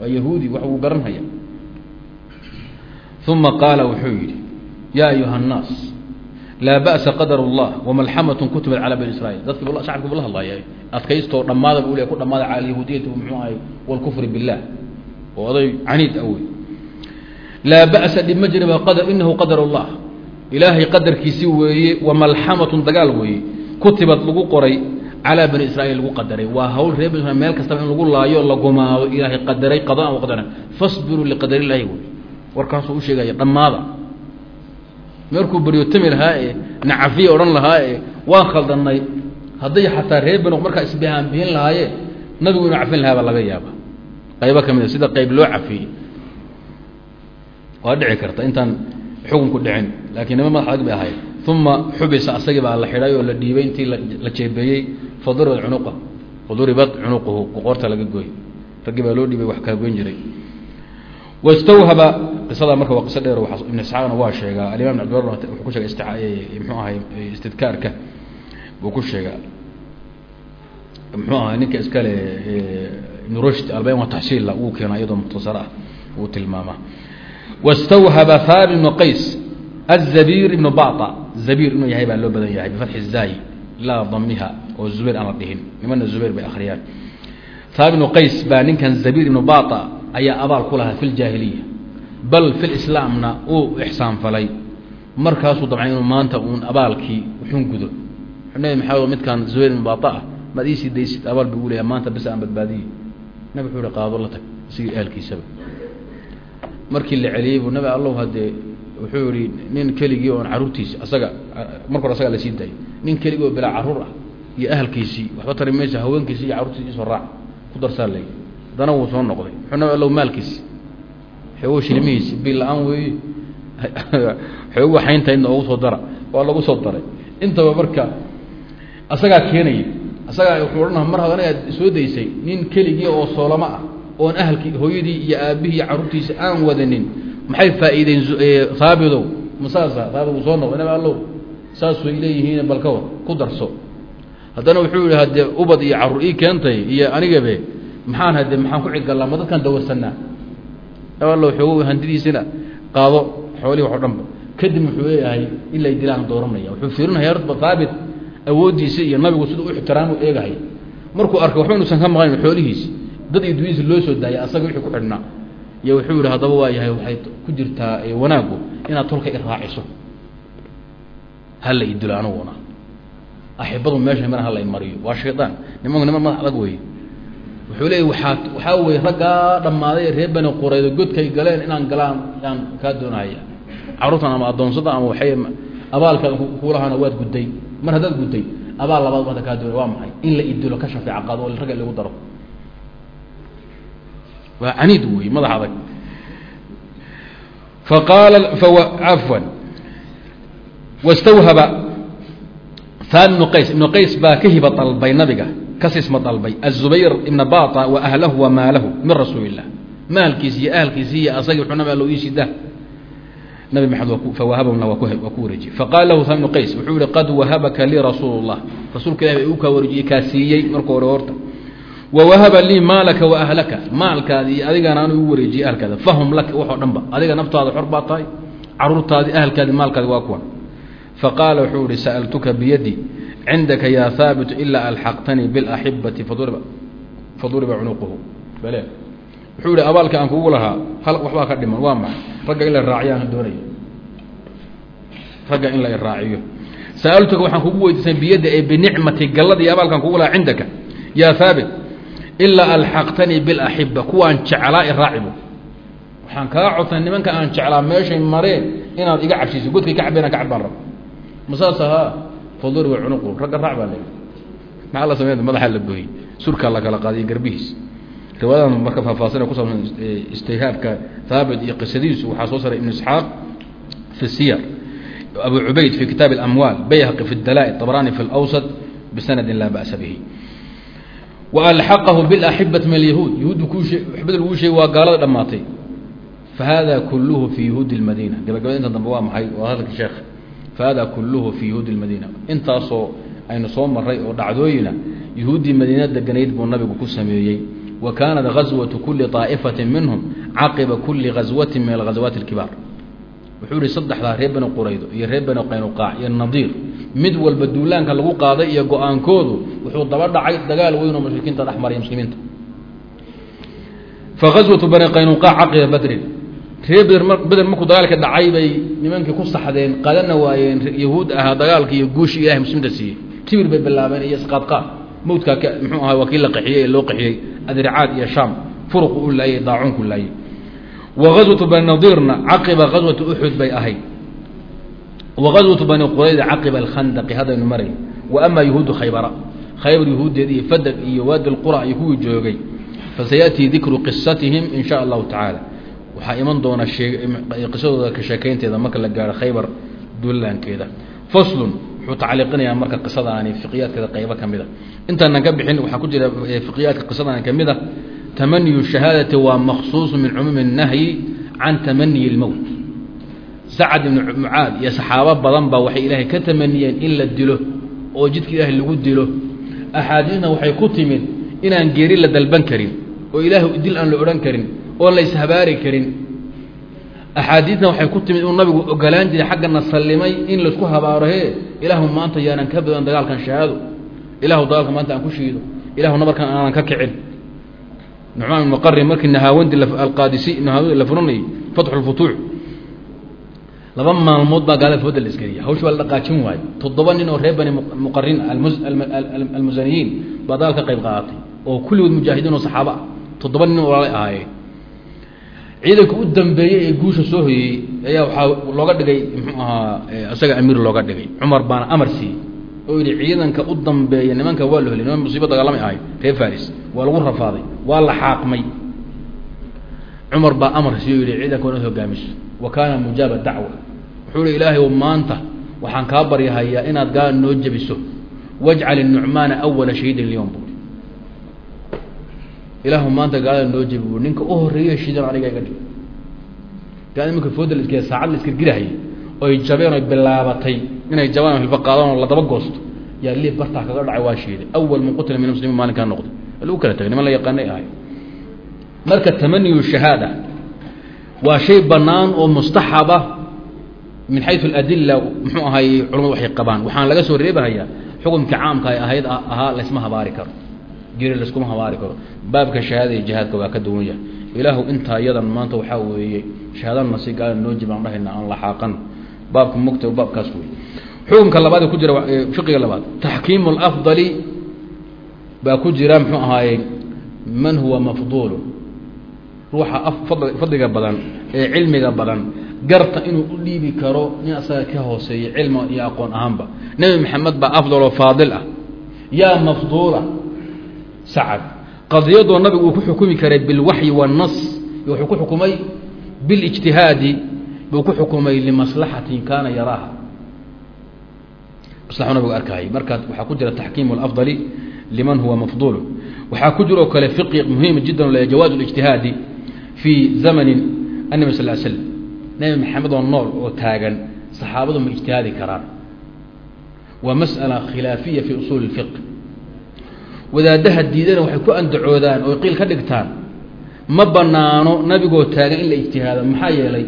waa yahuudi wax wuu garanhaya uma qaala wuxuu yidhi yaa ayuha الnaas laa ba'sa qadar اllah wamalxamat kutibat calى bani israiil dadki shacabki bu la hadlaya adkaystoo dhammaada bu le ku dhamaada cala yahuudiyati mxuu ahay wاlkufri biاllah oo oday caniid a wey laa ba'sa dhib ma jira qadar inahu qadar اllah ilaahay qadarkiisi weeye wamalxamatun dagaal weeye kutibad lagu qoray calaa bani israiil lagu qadaray waa hawl reer bani israil meel kastaba in lagu laayo la gumaado ilaahay qadaray qadaan wa qadaran fasbiruu liqadar illahi wey warkaasuu u sheegaya dhammaada. Meerkuu baryotami lahaa ee nacafiya odhan lahaa ee waan khaldannay. Hadday xataa reer bani markaa isbihaanbihin lahaayeen nabigu inuu cafin lahaa baa laga yaaba qaybo ka mid a sida qayb loo cafiyey. Waa dhici karta intaan xukunku dhicin laakiin nima madax adag bay ahayd. Uma xubisa asagii baa la xidhay oo la dhiibay intii la jeebeeyey. Faduribat cunuqa faduribat cunuquhu qoqoorta laga gooy raggii baa loo dhiibay wax kala goyn jiray wastawhaba qisada marka waa qiso dheer ibn isxaaqna waa sheegaa. Alimaam abdi wuxuu ku sheega mxuu ahay istidkaarka buu ku sheegaa. Mxuu ahay ninka iskale eh, ibn rushd albayn waa taxsiilla wuu keenaa iyadoo mukhtasar ah uu tilmaamaa wastawhaba haabit ibnu qays azabiir ibnu baa zabiir inuu yahay baa loo badan yahay bifatxi zaayi laa damiha oo zubayr aan la dhihin. Nimana zubayr bay akriyaan haabit ibnu qays baa ninkan zabiir ibnu baa ayaa abaal ku lahaa fi ljaahiliya bal fi lislaamna uu ixsaan falay. Markaasuu dabcan inuu maanta uun abaalkii uxun gudo. Nabi maxamed midkaan zubayr ibn baata ah maad iisii daysid abaal buu gu leeya maanta bes aan badbaadiye nabi wuxuu hi qaado la tag isagii aalkiisaba. Markii la celiyey buu nabi allow haddee wuxuu yihi nin keligii oon caruurtiisi asaga marka hore asagaa la sii daayay nin keligii oo bilaa carruur ah iyo ahalkiisii waxba tari maysa haweenkiisii iyo carruurtiisi isoo raac. Ku darsaa le haddana wuu soo noqday. Nabi allow maalkiisi xoogo shilmihiisi bil la'aan weeye xoogu xayntaydna ogu soo dara. Waa lagu soo daray. Intaba marka asagaa keenaya asagaa wuxuu odhana mar hadan aad soo daysay nin keligii oo soolamo ah oon ahalkii hooyadii iyo aabihii iyo aan wadanin maxay faa'iideen haabidow masaasa haabid uu soo noqday. Nabi allow saasay leeyihiin bal ka war ku darso. Haddana wuxuu yihi haddee ubad iyo carruur ii keentay iyo anigabe maxaan hade maxaan ku cidgallaa ma dadkaan dawarsanaa allow xoogo handidiisina qaado xoolihii wax dhanba kadib wuxuu leeyahay ilay dilaan dooranaya. Wuxuu fiirinaya hortba haabit awooddiisi iyo nabigu siduu u ixtiraamu eegahay. Markuu arkay waxba ka maqayn xoolihiisi dad iyo dunyadiisi loo soo daayay asaga wixii ku xidhnaa. Iyo wuxuu yihi haddaba waa yahay waxay ku jirtaa wanaaggu inaad tolka i raaciso. Hala idilo aniguna. Axibadu meesha mar hala mariyo. Waa shaydaan nimanku niman madax adag wey wuxuu leeyay waxaa waxaa weye raggaa dhammaaday ee reer bani quraydo godkay galeen inaan galaan yaan kaa doonahaya carruurtan ama addoonsada ama waxay abaalkaad kuulahana waad gudday. Mar haddaad gudday abaal labaad hadda kaa doonay waa maxay? In la idilo ka shafeeca qaado oo ragga lagu daro. Waa caniid wey madax adag. Faqaala afwan. Wastawhaba haab ibnu qays. Ibnu qays baa ka hiba dalbay nabiga ka sisma dalbay. Azubayr ibna bata wa ahlahu wa maalahu min rasuuli illah maalkiisi iyo ahalkiisi iyo asagii wuxuu nabi allo iisida nabi maxamed fawahabahuna waa wareejiyey. Faqala lahu haab ibnu qays wuxuu yihi qad wahabaka lii rasuulu llah rasuulka ilahi uu kaa wareejiyey kaa siiyey marka hore horta. Wawahaba lii maalaka wa ahlaka. Maalkaadi iyo adigana anu igu wareejiyey ahalkaada fahum laka waxoo dhan adiga naftaada xor baa tahay caruurtaadii ahalkaadi maalkaadi waa kuwan. Faqaala wuxuu ihi sa'altuka biyadi cindaka yaa haabitu ilaa alxaqtanii bilaxibati faduriba cunuquhu bale wuxuu yihi abaalka aan kugu lahaa hal waxbaa ka dhiman waa maxay ragga in la raaciyaan doonaya ragga in la iraaciyo sa'altuka waxaan kugu weydiisan biyadi ee binicmati gallada abaalkaan kugu lahaa cindaka yaa haabit ilaa alxaqtanii bilaxiba kuwaan jeclaa iraacibu waxaan kaa codsan nimanka aan jeclaa meeshay mareen inaad iga cabsiiso godkay ka cabeen ka cabbaan rab masaas ahaa faduriba cunuqu ragga raac baa la maxaa la samey madaxaa la gooyey surkaa la kala qaadiyo garbihiis riwaayadan marka faahfaahsana ku saabsan istihhaabka haabit iyo qisadiisu waxaa soo saray ibnu isxaaq fi siyar abu cubayd fi kitaab اlamwaal bayhaqi fi اdalaaء طabrani fi اlawsط bisanadi laa ba'sa bihi walxaqahu bilaxibati min alyahuud yahuudda kuxibada lagu sheegay waa gaalada dhammaatay fahada kuluhu fi yahuudi اlmadiina gabagabada inta dambe waa maxay waa hadalka sheekh hada kulluhu fii yuhuudi madiina intaasoo aynu soo maray oo dhacdooyina yuhuuddii madiina deganayd buu nabigu ku sameeyey wa kaanat ghaswatu kuli طaa'ifatin minhum caqiba kuli ghaswatin min alghaswaati اkibaar wuxuu ihi saddexdaa reer bani quraydo iyo reer bani qaynuqaac iyo nadiir mid walba duulaanka lagu qaaday iyo go'aankoodu wuxuu daba dhacay dagaal weynoo mushrikiinta dhexmaray muslimiinta faaswatu bani qaynuqaac caqiba badrin reer beder beder markuu dagaalka dhacay bay nimankii ku saxdeen qadana waayeen yahuud ahaa dagaalka iyo guushii ilahay muslimiinta siiyey. Kibir bay bilaabeen iyo isqaadqaad mawdkaa muxuu ahaa waa kii la qaxiyey ee loo qaxiyey adricaad iyo shaam furuqu u laayey daacuunku laayey wa gaswatu bani nadiirna caqiba gaswati uxud bay ahayd. Wa gaswatu bani qurayda caqiba alkhandaqi haddaynu maray. Wa ama yahuudu khaybara khaybar yahuuddeed iyo fadag iyo waadi lqura iyo kuwii joogay. Fasayaأtii dikru qisatihim in sha allahu tacaala waxaa iman doona qisadooda ka sheekaynteeda marka la gaaro khaybar duulaankeeda faslun wuxuu tacliiqinayaa marka qisadaani fiqiyaadkeeda qaybo ka mid a intaanan ka bixin waxaa ku jira fiqiyaadka qisadaani ka mid a tamaniyu shahaadati waa maksuusu min cumuumi الnahyi can tamaniyi اlmowt sacad ibnu mucaad iyo saxaabo badan baa waxay ilaahay ka tamaniyeen in la dilo oo jidka ilaahay lagu dilo axaadiisna waxay ku timid inaan geeri la dalban karin oo ilaahay dil aan la odhan karin oo la ishabaari karin. Axaadiisna waxay ku timid inuu nabigu ogolaan jiray xaggana sallimay in la isku habaaro ilaahu maanta yaanan ka badan dagaalkan shahaado. Ilahu dagaalka maanta aan ku shiido. Ilahu nabarkan aanan ka kicin. Nucmaan ibn muqarin markii nahaawandi alqaadisi nahaawandi la furanayay fatxu laba maalmood baa gaalada fooda la isgeliyay hawsh baa la dhaqaajin waayo. Toddoba nin oo reer bani muqarin almusaniyiin baa dagaal ka qayb qaadatay oo kulligood mujaahidiin oo saxaaba ah. Toddoba nin walaalay ahaayeen ciidanka u dambeeyey ee guusha soo hoyey ayaa waxaa looga dhigay muxuu ahaa isaga amiir looga dhigay cumar baana amar siiyey oo yidhi ciidanka u dambeeya nimanka waa la heliy niman musiibo dagaalamay ahay reer faris waa lagu rafaaday waa la xaaqmay. Cumar baa amar siiye o yidhi ciidanka waa inaad hogaamiso wa kaana mujaaba dacwa. Wuxuu hi ilaahay maanta waxaan kaa baryahayaa inaad gaal noo jebiso wajcal inucmaana awala shahiidin lyom buui ilaahu maanta gaalada noo jebi bu ninka u horreeya shiidan aniga iga dhig gaal imanka fooda la iskee saacad la iskirgirahayay oy jabeen oy bilaabatay inay jabaan hilba qaadaan oo la daba goosto yaa liif bartaa kaga dhacay waa shiiday. Awal man qutila min muslimiin maalinkaa noqday. Lagu kala tagay niman la yaqaanay ahay. Marka tamaniyu shahaada waa shay bannaan oo mustaxaba min xayu aladila muxuu ahay culamadu waxay qabaan. Waxaan laga soo reebahayaa xukumkii caamka ay ahayd ahaa laysma habaari karo geri layskuma habaari karo. Baabka shahaada iyo jihaadka waa ka duwan yahay. Ilaahu intaa iyadan maanta waxaa weeye shahaadana si gaala noo jib aan dhahayna aan laxaaqan baabka mugta baabkaas wey xukunka labaad ku jira fiqiga labaad taxkiimu lafdali baa ku jira muxuu ahaaye man huwa mafduulu. Ruuxa fadliga badan ee cilmiga badan garta inuu u dhiibi karo nin asaga ka hooseeya cilmi iyo aqoon ahaanba. Nebi maxamed baa afdaloo faadil ah. Yaa mafduula sacad qadiyadoo nabigu uu ku xukumi karay bilwaxyi waاnas wuxuu ku xukumay biاlijtihaadi buu ku xukumay limaslaxatin kaana yaraaha maslaxu nabigu arkayay markaa waxaa ku jira taxkiimu اlafdali liman huwa mafduulu waxaa ku jira oo kale fiqi muhiim jiddan le jawaaz اlijtihaadi fii zamani الnabi sal l slm nebi maxamed oo nool oo taagan saxaabadu ma ijtihaadi karaan waa masأala khilaafiya fi usuuli الfiq wadaadaha diidana waxay ku andacoodaan oo qiil ka dhigtaan ma banaano nabigoo taagan in la ijtihaado maxaa yeelay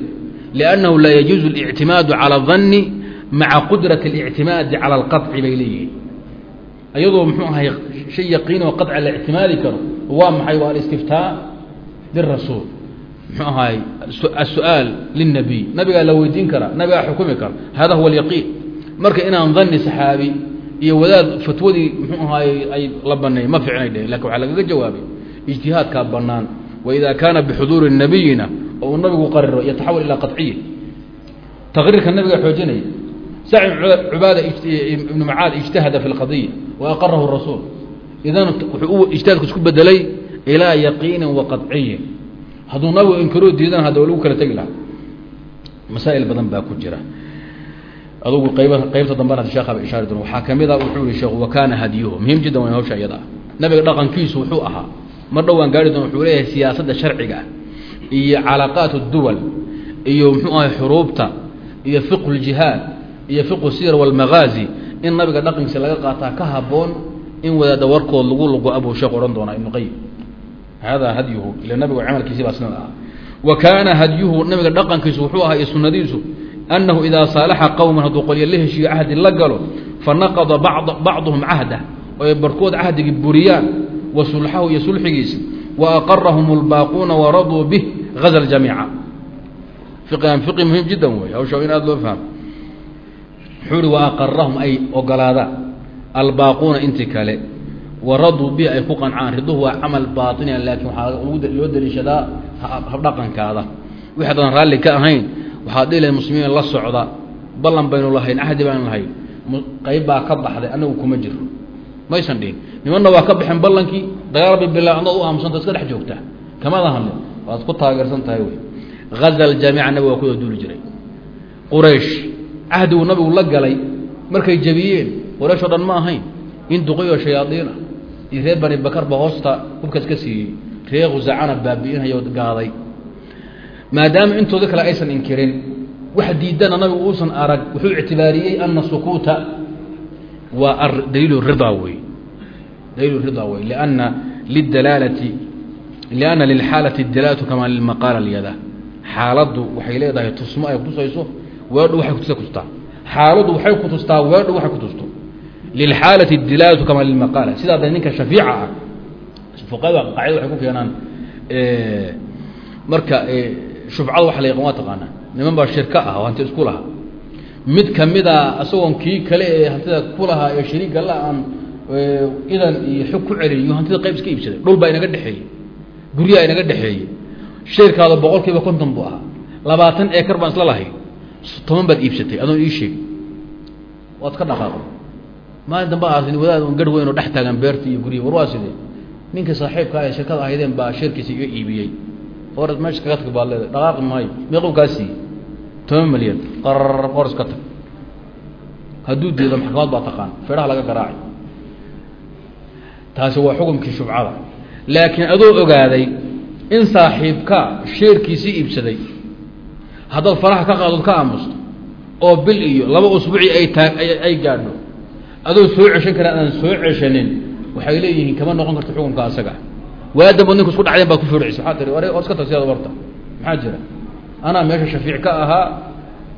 liannahu laa yajuuzu اlictimaadu calى الdanni maca qudrati اlictimaadi calى اlqaطci bay leeyihiin iyadoo muxuu ahay shay yaqiin oo qaطca la ictimaadi karo waa maxay waa alistiftaa birasuul muxuu ahaay aلsu-aal lلnabiy nabigaa la weydiin karaa nabigaa xukumi kara hada huwa اlyaqiin marka inaan dani saxaabi iyo wadaad fatwadii muxuu ahaay ay la baneey ma ficnay dheh laakiin waxaa lagaga jawaabay ijtihaadkaa banaan waida kaana bixuduuri nabiyina oo uu nabigu qariro yataxawal ilaa qaطciyi taqriirka nabiga xoojinaya. Sac cubaada ibnu macaad ijtahada fi اlqadiya wa aqarahu rasuul. Idan wuxuu ijtihaadku isku bedelay ilaa yaqiinin wa qaciyin hadduu nabigu inkaroo diidan hadda lagu kala tegi lahaa masaa'il badan baa ku jira adugu qayb qaybta dambana sheekaba ishaari doon waxaa ka mid a wuxuu yihi sheekhu wa kaana hadyuhu. Muhiim jiddan waa hawsha iyada nabiga dhaqankiisu wuxuu ahaa mar dhowaan gaari doon wuxuu leeyahay siyaasadda sharciga ah iyo calaaqaat duwal iyo muxuu ahay xuruubta iyo fiqhu ljihaad iyo fiqhu siyar walmagaazi in nabiga dhaqankiisa laga qaataa ka haboon in wadaada warkood lagu lugo abuu sheekh odhan doonaa ibnu qayim hada hadyuhu ila nabigu camalkiisi baa sidan ah wa kaana hadyuhu nabiga dhaqankiisu wuxuu ahaa iyo sunadiisu annahu idaa saalaxa qowman hadduu qolyo la heshiiyo cahdi la galo fanaqada bacduhum cahdah oy barkood cahdigii buriyaan wa sulxahu iyo sulxigiisa wa aqarahum lbaaquuna waraduu bih gaza jamiica fiqigan fiqi muhiim jiddan wey hawsha in aada loo fahmo wuxuu ihi wa aqarahum ay ogolaadaan albaaquuna intii kale waraduu bih ay ku qancaan riduhu waa camal baainia laakiin waxaa loo daliishadaa habdhaqankaada wixi haddaan raalli ka ahayn waxaad dhihi lahay muslimiin la socda ballan baynu lahayn cahdi baanu lahayn. Qayb baa ka baxday anagu kuma jiro maysan dhihin. Nimanna waa ka baxeen ballankii dagaal bay bilaa adoo u aamusanta iska dhex joogtaa. Kamada hadlin waad ku taageersan tahay wey. Gaza aljamiica nabiga waa kuda duuli jiray. Quraysh cahdigu nabigu la galay markay jebiyeen quraysh oo dhan ma ahayn. In duqayoo shayaadiina iyo reer bani bakar ba hoosta hubkaas ka siiyey. Reer khusacana baabi'inhayo gaaday maadaama intooda kale aysan inkirin wax diidana nabigu uusan arag wuxuu ictibaariyey ana sukuuta waa daliil rida wey daliil rida wey liana lidalaalati lianna lilxaalati dalaalatu kamaa lilmaqaala lyada xaaladdu waxay leedahay tusmo ay kutusayso weedhu waxay kutusa kutustaa xaaladdu waxay kutustaa weedhu waxay kutusto lilxaalati dilaalatu kamaa lilmaqaala. Sidaa da ninka shafiica ah fuqahada qaacida waxay ku keenaan marka shufcada waxa la yaqaan waa taqaanaa. Niman baa shirka ah oo hanti isku lahaa. Mid kamida isagoon kii kale ee hantida ku lahaa ee shariiga la aan idan iyo xog ku celin hantida qayb iska iibsaday. Dhul baa inaga dhexeeyey. Guryaha inaga dhexeeyey. Sheerkaada boqol kiiba konton buu ahaa. Labaatan eekar baan isla lahay toban baad iibsatay adoon ii sheeg waad ka dhaqaaqo. Maalin dambe aartin wadaad un garh weyn oo dhex taagan beerta iyo guryahi war waa sidee? Ninka saaxiibka ee shirkada ahaydeen baa sheerkiisa iga iibiyey or meesha kaga tag baad leedahay. Dhaqaaqi maayo. Meequu kaa siiyey toban milyan. Qarar qor iska tag. Hadduu diido maxkamad baa taqaan. Feedhaha laga garaacay. Taasi waa xukumkii shufcada laakiin adoo ogaaday in saaxiibka sheerkiisii iibsaday haddaad faraha ka qaadood ka aamusto oo bil iyo laba usbuuci ay taa ay gaadho adoo soo ceshan kara aan soo ceshanin waxay leeyihiin kama noqon karto xukunka asaga waadamba ninku isku dhacdeen baa ku foorcisa waxaa tiri war or iska tag sidaad warta maxaa jira? Anaa meesha shafiic ka ahaa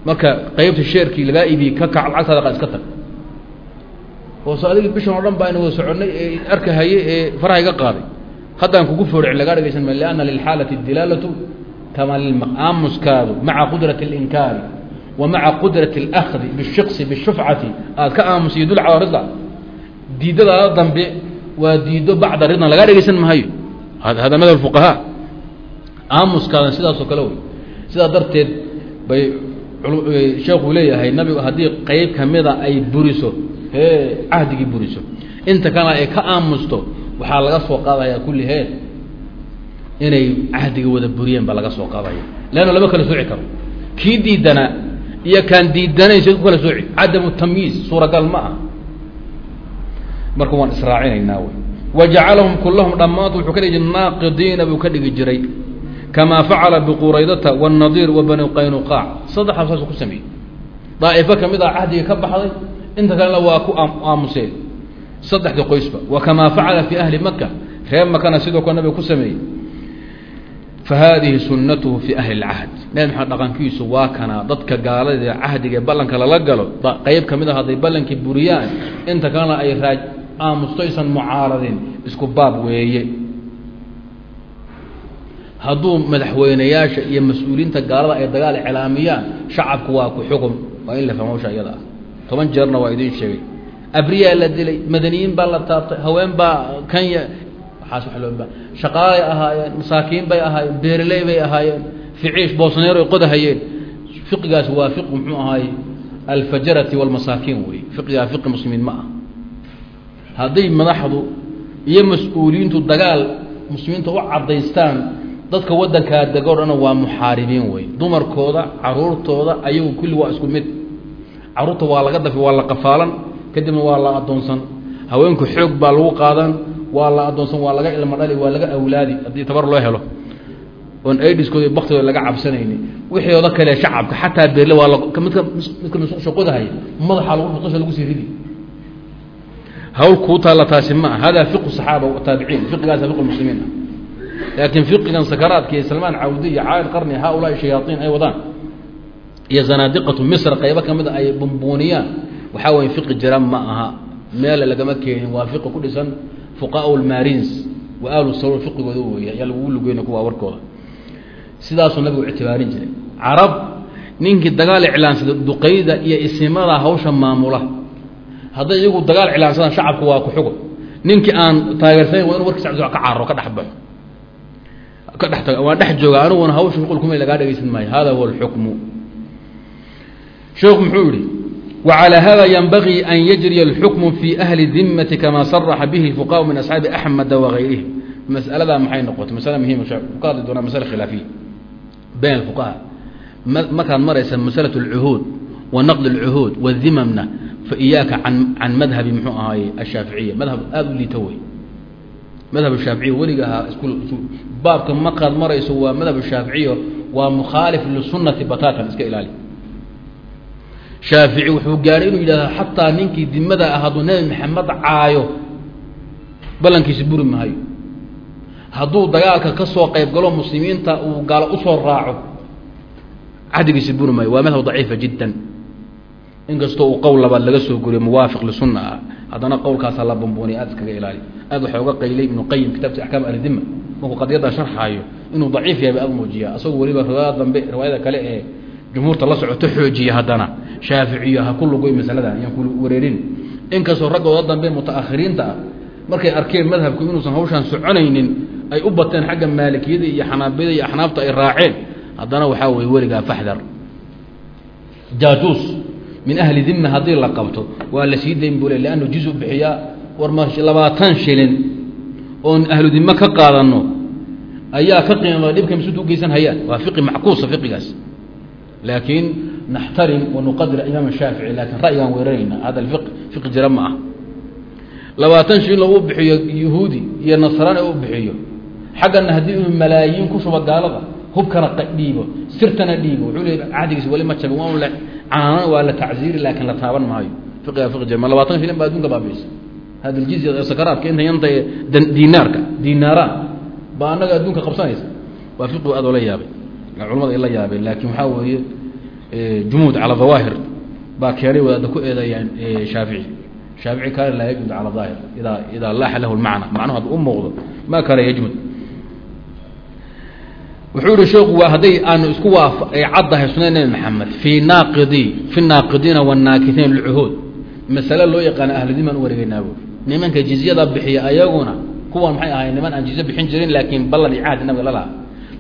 marka qaybta sheerkii lagaa iibiyey ka kac lacagtaada qa iska tag. Ooso adigi bishan oo dhan baa aynu wada soconnay ee arkahaye ee faraha iga qaaday. Haddaan kugu foorci lagaa dhagaysan ma lianna lilxaalati dilaalatu kama aamuskaadu maca qudrati اlinkaari wa maca qudrati اlakdi bishiksi bishufcati. Aad ka aamusa yadul calaa rida diidadaada dambe waa diido bacda ridna lagaa dhegaysan maayo hada madhab fuqahaa aamuskaadan sidaasoo kale wey. Sidaa darteed bay sheekuu leeyahay nabigu haddii qeyb kamida ay buriso hee cahdigii buriso inta kana ay ka aamusto waxaa laga soo qaadaya kulli heed inay cahdiga wada buriyeen baa laga soo qaadaya. Leanna lama kala sooci karo. Kii diidana iyo kaan diidanayn sid ku kala sooci. Cadamu tamyiiz suuragal ma ah marka waan israacinaynaa wy wajacalahum kulahum dhammaantu wuxuu ka dhigi jiray naaqidiina buu ka dhigi jiray kamaa facala biquraydata wاnadiir wa bani qaynuqaac saddexdaa saasuu ku sameeyey daa'ifo ka mid ah cahdiga ka baxday inta kalena waa ku aamuseen saddexdii qoysba wa kamaa facala fi ahli maka reer makana sidoo kale nabiga ku sameeyey fa haadihi sunatuhu fi ahli اlcahd nabi maxamed dhaqankiisu waa kanaa dadka gaalada cahdiga ballanka lala galo qeyb ka mid a hadday ballankii buriyaan inta kalena ay raaj aamustoysan mucaaradin isku baab weeye. Hadduu madaxweyneyaasha iyo mas'uuliyiinta gaalada ay dagaal iclaamiyaan shacabku waa ku xukun waa in la fahmo hawsha iyada ah. Toban jeerna waa idiin sheegay. Abriyaa la dilay madaniyiin baa la taabtay haween baa kanya waxaas wa shaqaalay ahaayeen masaakiin bay ahaayeen beereley bay ahaayeen ficiish boosneeroy qodahayeen fiqigaas waa fiq muxuu ahaay alfajarati walmasaakiin wey fiqigaa fiqi muslimiin ma ah hadday madaxdu iyo mas'uuliyiintu dagaal muslimiinta u cadaystaan dadka waddankaa degoo dhana waa muxaaribiin wey dumarkooda caruurtooda ayagu kulli waa isku mid. Caruurta waa laga dafi waa la qafaalan kadibna waa la addoonsan. Haweenku xoog baa lagu qaadan waa la addoonsan waa laga ilmo dhali waa laga awlaadi haddii tabar loo helo. Oon aidiskooda baktigooda laga cabsanayni. Wixooda kale shacabka xataa beerle waa midka shaqodahaya madaxa lagu dhuqasha lagu sii ridi hawl kuu taalla taasi ma ah hada fiqu saxaaba taabiciin. Fiqigaasa fiqu muslimiin ah laakiin fiqigan sakaraadka iyo salmaan cawdi iyo caayid qarni haaulaai shayaaiin ay wadaan. Iyo zanaadiqatu misr qaybo kamida ay bumbuuniyaan. Waxaa weye fiqi jira ma aha. Meele lagama keenin. Waa fiqi ku dhisan fuqaau lmarins wa ahlu sawr fiqigooda wey ayaa lagugu lugeyna kuwa warkooda sidaasuu nabigu ictibaarin jiray. Carab ninkii dagaal iclaansada duqayda iyo isimada hawsha maamula hadday iyagu dagaal iclaansadaan shacabku waa ku xugo ninkii aan taageersanayn waa inu warkiisa ka cararo ka dhex baxo ka dhex tago waan dhex jooga aniguna hawsha shuqul kuma lagaa dhegaysan maayo hada huwa alxukmu sheekhu muxuu yihi وعlى hda ينbغي أn yجري الحكم في أهل الذimة كama صرxa bه الفقهاء min أصحاabi أحمد وغayrه masألada maxay noqotay masألة muhim ka hadli doonaa masألة khilaafiya byn الفقهاء markaad maraysa masألة العهوud ونqد العهوud والذimمna iyaaka can madhabi mxuu ahaay ashaaficiya madhab aada u liita wey madhab shaaficiya weliga ahaa baabka markaad marayso waa madhab shaaficiya waa mukhaalif lisunati batatan iska ilaali. Shaafici wuxuu gaaray inuu yidhahdo xataa ninkii dimada ah hadduu nebi maxamed caayo ballankiisa buri maayo hadduu dagaalka ka soo qayb galo muslimiinta uu gaalo u soo raaco cahdigiisa buri maayo waa madhab daciifa jiddan inkastoo uu qowl labaad laga soo guriyo muwaafiq lisunna ah haddana qowlkaasaa la bambooniya aad iskaga ilaali aad waxaa uga qaylay ibnu qayim kitaabkiisa axkaam ahlidima markuu qadiyadda sharxaayo inuu daciif yahay ba aad muujiya asagoo weliba riwaayada dambe riwaayada kale ee jumhuurta la socoto xoojiya haddana shaaficiyo ha ku lugoy masaladan yaan ku wareerin. Inkastoo raggooda dambe mutaakhiriinta ah markay arkeen madhabku inuusan hawshaan soconaynin ay u bateen xagga maalikiyada iyo xanaabiyada iyo axnaafta ay raaceen haddana waxaa weye weligaa faxdar. Jaajuus min ahli dima haddii la qabto waa la sii dayn bule leannu jizu bixiyaa war ma labaatan shilin oon ahlu dime ka qaadano ayaa ka qiimada dhibka masuud u geysan hayaan. Waa fiqi mackuusa fiqigaas. Laakiin naxtarim wanuqadir imaam shaafici laakiin ra'yigaan weerarayna hada fiq fiqi jira ma ah labaatan shilin lagu bixiyo yahuudi iyo nasraani u bixiyo. Xaggana haddii uu malaayiin ku shuba gaalada hubkana dhiibo sirtana dhiibo. Wuxuu le cahdigiisa weli ma jabin waa le canaana waa la tacziiri laakiin la taaban maayo. Ma labaatan shilin baa adduunka baabiisa. Hada ljizya ee sakaraadka inta yanta dinaarka dinaaraan baa annaga adduunka qabsanaysa. Waa fiqigu aad la yaabay. Culamada la yaabeen laakiin waxaa weeye jumuud calى dawaahir baa keenay wadaada ku eedeeyaan shaafici. Shaafici kaana laa yajmud calى daahir idaa idaa laaxa lahu lmacna macnuhu hadduu u muuqdo ma kaana yajmud wuxuu yihi sheeku waa hadday aanu isku caddahay sunada nebi maxamed fii naaqidi fi naaqidiina wannaakitiin lcuhuud masale loo yaqaana ahludimaan u wareegeynaa buuri nimanka jizyada bixiya ayaguna kuwan maxay ahay niman aan jizye bixin jirin laakiin ballan iyo cahdi nabiga la laha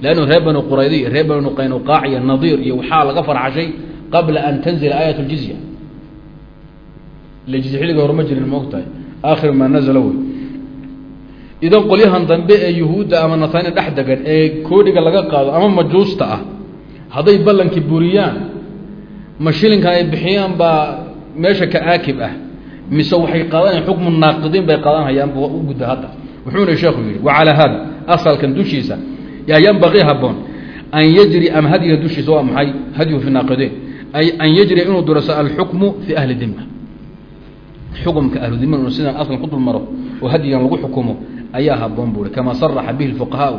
lannu reer banu quraydi reer banu qaynuqaac iyo nadiir iyo waxaa laga farxashay qabla an tanzila aayat ljizya jizya xilliga horma jirin maogtahay aakhir maa nazla wey idan qolyahan dambe ee yuhuudda ama nasaani dhex degan ee koodhiga laga qaado ama majuusta ah hadday ballankii buriyaan ma shilinkan ay bixiyaan baa meesha ka aakib ah. Mise waxay qaadanayan xukmu naaqidiin bay qaadanhayaan bu u gudda hadda. Wuxuuna sheekhu yihi wa hada asalkan dushiisa. Yaa ynbaii haboon an yajri ama hadyiga dushiisa waa maxay? Hadyu fi naaqidiin an yajri inuu duraso alxukmu fi ahli dima xukumka ahlu sidaan aslan ku dul oo hadyigan lagu xukumo ayaa haboon buuri kama saraxa bihi fuqahaau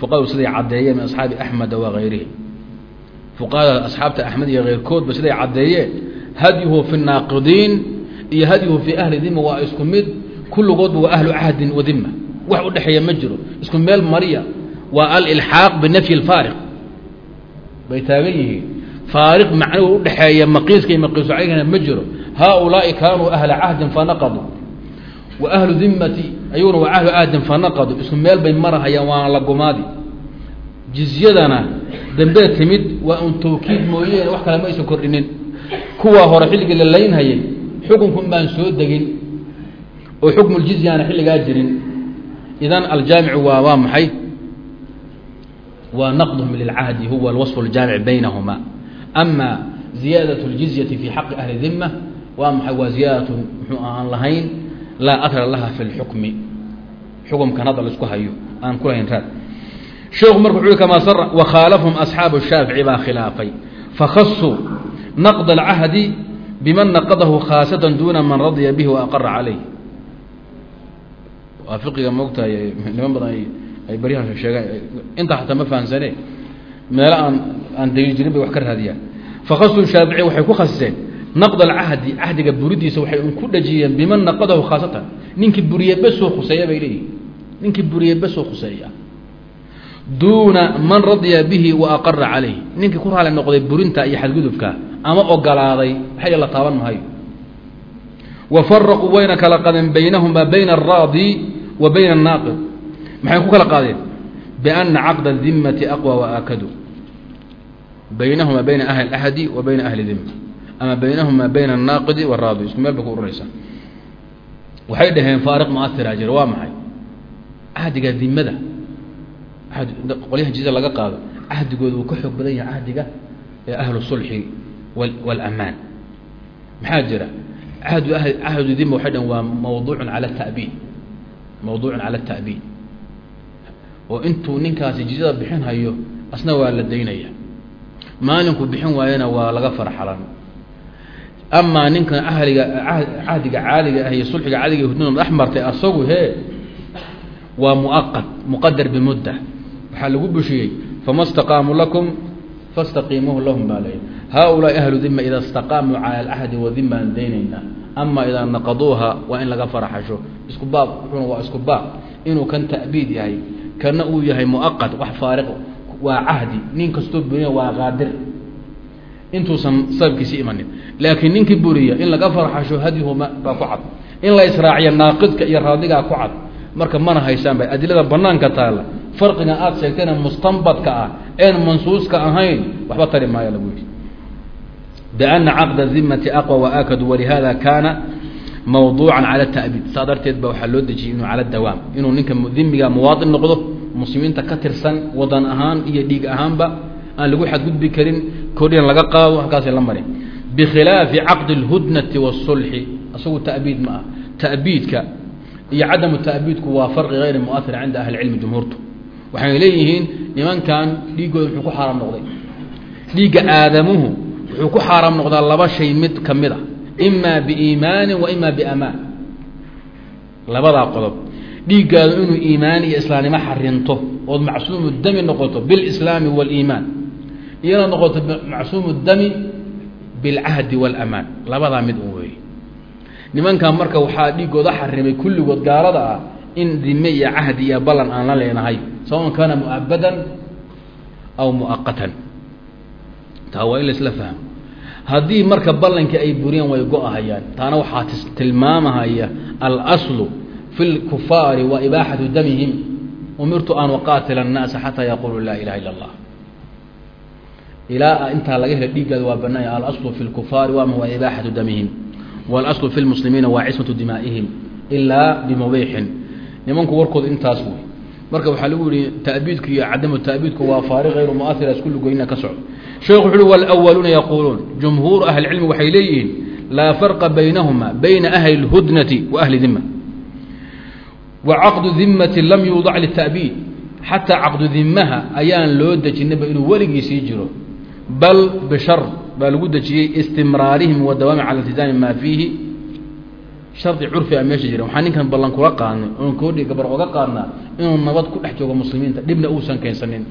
fuqahadu siday caddeeyeen min asxaabi axmeda wagayrihi fuqahada asxaabta axmed iyo keyrkoodba siday caddeeyeen. Hadyuhu fi naaqidiin iyo hadyuhu fi ahli dima waa isku mid. Kulligoodba waa ahlu cahdin wadima wax udhexeeya ma jiro. Isku meel mariya. Waa alilxaaq binafyi اfaariq bay taagan yihiin. Faariq macnuhu udhexeeya maqiiska iyo maqiisu caygana ma jiro. Haaulaai kaanuu ahla cahdin fanaqaduu wa ahlu dimati ayaguna waa ahlu cahdin fanaqaduu isku meel bay marahayaan waana la gumaadi jizyadana dambee timid waa un tawkiid mooyeene wax kale ma aysan kordhinin kuwaa hore xilligii la laynhayay xukunkun baan soo degin oo xukmu ljizyaana xilligaa jirin idan aljaamicu waa waa maxay waa naqduhum lilcahdi huwa alwaصf اljaamic baynahuma ama ziyaadaة اljizyati fi xaqi ahli dima waa maxay waa ziyaadaة muxuu aan lahayn laa athra laha fi اlxukmi xukumkan hadda la isku hayo aan ku lahayn raad. Sheekhu marka wuxu uhi kamaa sara wakhaalafhum asxaabu shaafici baa khilaafay. Fakhasuu naqd alcahdi biman naqadahu khaasatan duuna man radya bihi waaqara calayh. Waa fiqiga niman badan ay baryahan sheegaan. Intaa xataa ma fahamsane meelo aan aan daliil jirin bay wax ka raadiyaan. Fakhasuu shaafici waxay ku khasiseen naqd alcahdi cahdiga buridiisa waxay ku dhajiyeen biman naqadahu khaasatan. Ninkii buriye besoo khuseeya bay leeyihiin ninkii buriye besoo khuseeya. Duuna man radya bihi wa aqara calayh ninkii ku raali noqday burinta iyo xadgudubka ama ogolaaday waxay la taaban mahayo wa faraquu wayna kala qadeen baynahuma bayna alraadi wa bayna annaaqid. Maxay ku kala qaadeen? Biana caqda dimati aqwa waakadu baynahuma bayna ahli ahadi wa bayna ahli dima ama baynahuma bayna annaaqidi waraadi isku meel bay ku ururaysaa waxay dhaheen faariq muaira jira waa maxay cahdiga dimada qolyaha jiza laga qaado cahdigooda uu ka xoog badan yahay cahdiga ee ahlu sulxi wاlamaan maxaa jira ahdu cahdu dima waxay dhaheen waa mawduucun cala tabiid mawduucun cala الta'biid oo intuu ninkaasi jizada bixin hayo asna waa la daynaya maalinku bixin waayana waa laga farxalan amaa ninkan ahliga cahdiga caadiga ah iyo sulxiga caadiga hudnuna dhex asagu hee waa muaqad muqadar bimudda waxaa lagu bushiyey fama staqaamuu lakum fastaqiimuuhu lahum baa layidhi haaulaai ahlu dima idaa istaqaamuu cala alcahdi wadimaan daynaynaa amaa idaa naqaduuha waa in laga faraxasho isku baab wuxuuna waa isku baab inuu kan ta'biid yahay kana uu yahay muaqad wax faariq waa cahdi nin kastoo buniya waa qaadir intuusan sababkiisi imanin. Laakiin ninkii buriya in laga farxasho hadyuhuma baa ku cad. In la israaciyo naaqidka iyo raadigaa ku cad. Marka mana haysaan ba adilada banaanka taalla farqiga aada sheegtayna mustanbadka ah een mansuuska ahayn waxba tari maayo lagu yidhi. Biana caqda dimati aqwa waakadu walihada kaana mawduucan cala ta'biid. Saa darteed ba waxaa loo dejiyey inuu cala dawaam inuu ninka dimiga muwaadin noqdo muslimiinta ka tirsan wadan ahaan iyo dhiig ahaanba aan lagu xadgudbi karin kodhian laga qaado halkaasay la marin bikhilaafi caqdi اlhudnati wاsulxi isagu ta'biid ma ah ta'biidka iyo cadamu ta'biidku waa farqi hayr muair cinda ahli cilmi jumhuurtu waxay leeyihiin nimankan dhiiggooda wuxuu ku xaaraam noqday dhiigga aadamuhu wuxuu ku xaaraam noqdaa laba shay mid ka mid a ima biiimaanin wa ima biamaan labadaa qodob dhiiggaadu inuu iimaan iyo islaamnimo xarinto ood macsuumu dami noqoto bilislaami wاliimaan iyana noqoto macsuumu dami bilcahdi walamaan. Labadaa mid u weeye nimankaa marka waxaa dhiigooda xarimay kulligood gaalada ah in dime iyo cahdi iyo ballan aan la leenahay sawan kaana muabadan aw muaqatan taa waa in laisla fahmo. Haddii marka ballankii ay buriyaan way go-ahayaan taana waxaa tilmaamahaya alslu fi lkufaari wa ibaaxatu damihim. Umirtu an waqaatila annaasa xataa yaquulu laa ilaha illa اllah ilaa intaa laga hela dhiiggaada waa banaanya alaslu fi lkufaari wama wa ibaaxatu damihim wاlaslu fi lmuslimiina waa cismatu dimaa'ihim ilaa bimubiixin nimanku warkooda intaas wey marka waxaa lagu yihi ta'biidku iyo cadamu ta'biidku waa faari hayru muaira isku lugoyna ka socdo sheekhu wuxu uhi wاlأwaluuna yaquuluun jumhuuru ahli cilmi waxay leeyihiin laa farqa baynahuma bayna ahli اlhudnati wa ahli dima wa caqdu dimati lam yuudac lita'biid xataa caqdu dimaha ayaan loo dejinaba inuu weligii sii jiro bal bishar baa lagu dejiyey istimraarihim wa dawaami cala iltizaami maa fiihi. Shardi curfi a meesha jira. Waxaa ninkan ballan kula qaadnay oon koodhi gabar oga qaadnaa inuu nabad ku dhex joogo muslimiinta dhibna uusan keensanin.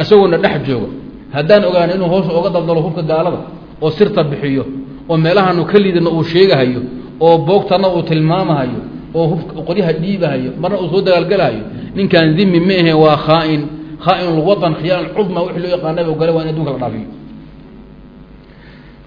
Isagoona dhex joogo. Haddaan ogaano inuu hoos oga daldalo hubka gaalada oo sirta bixiyo oo meelahaanu ka liidano uu sheegahayo oo boogtana uu tilmaamahayo oo hub qoryaha dhiibahayo marna uu soo dagaalgalahayo ninkaan dimi ma ahe waa khaain khaainulwadan khiyaan cudma wixii loo yaqaanaba ogole waa in adunka la dhaafiyo.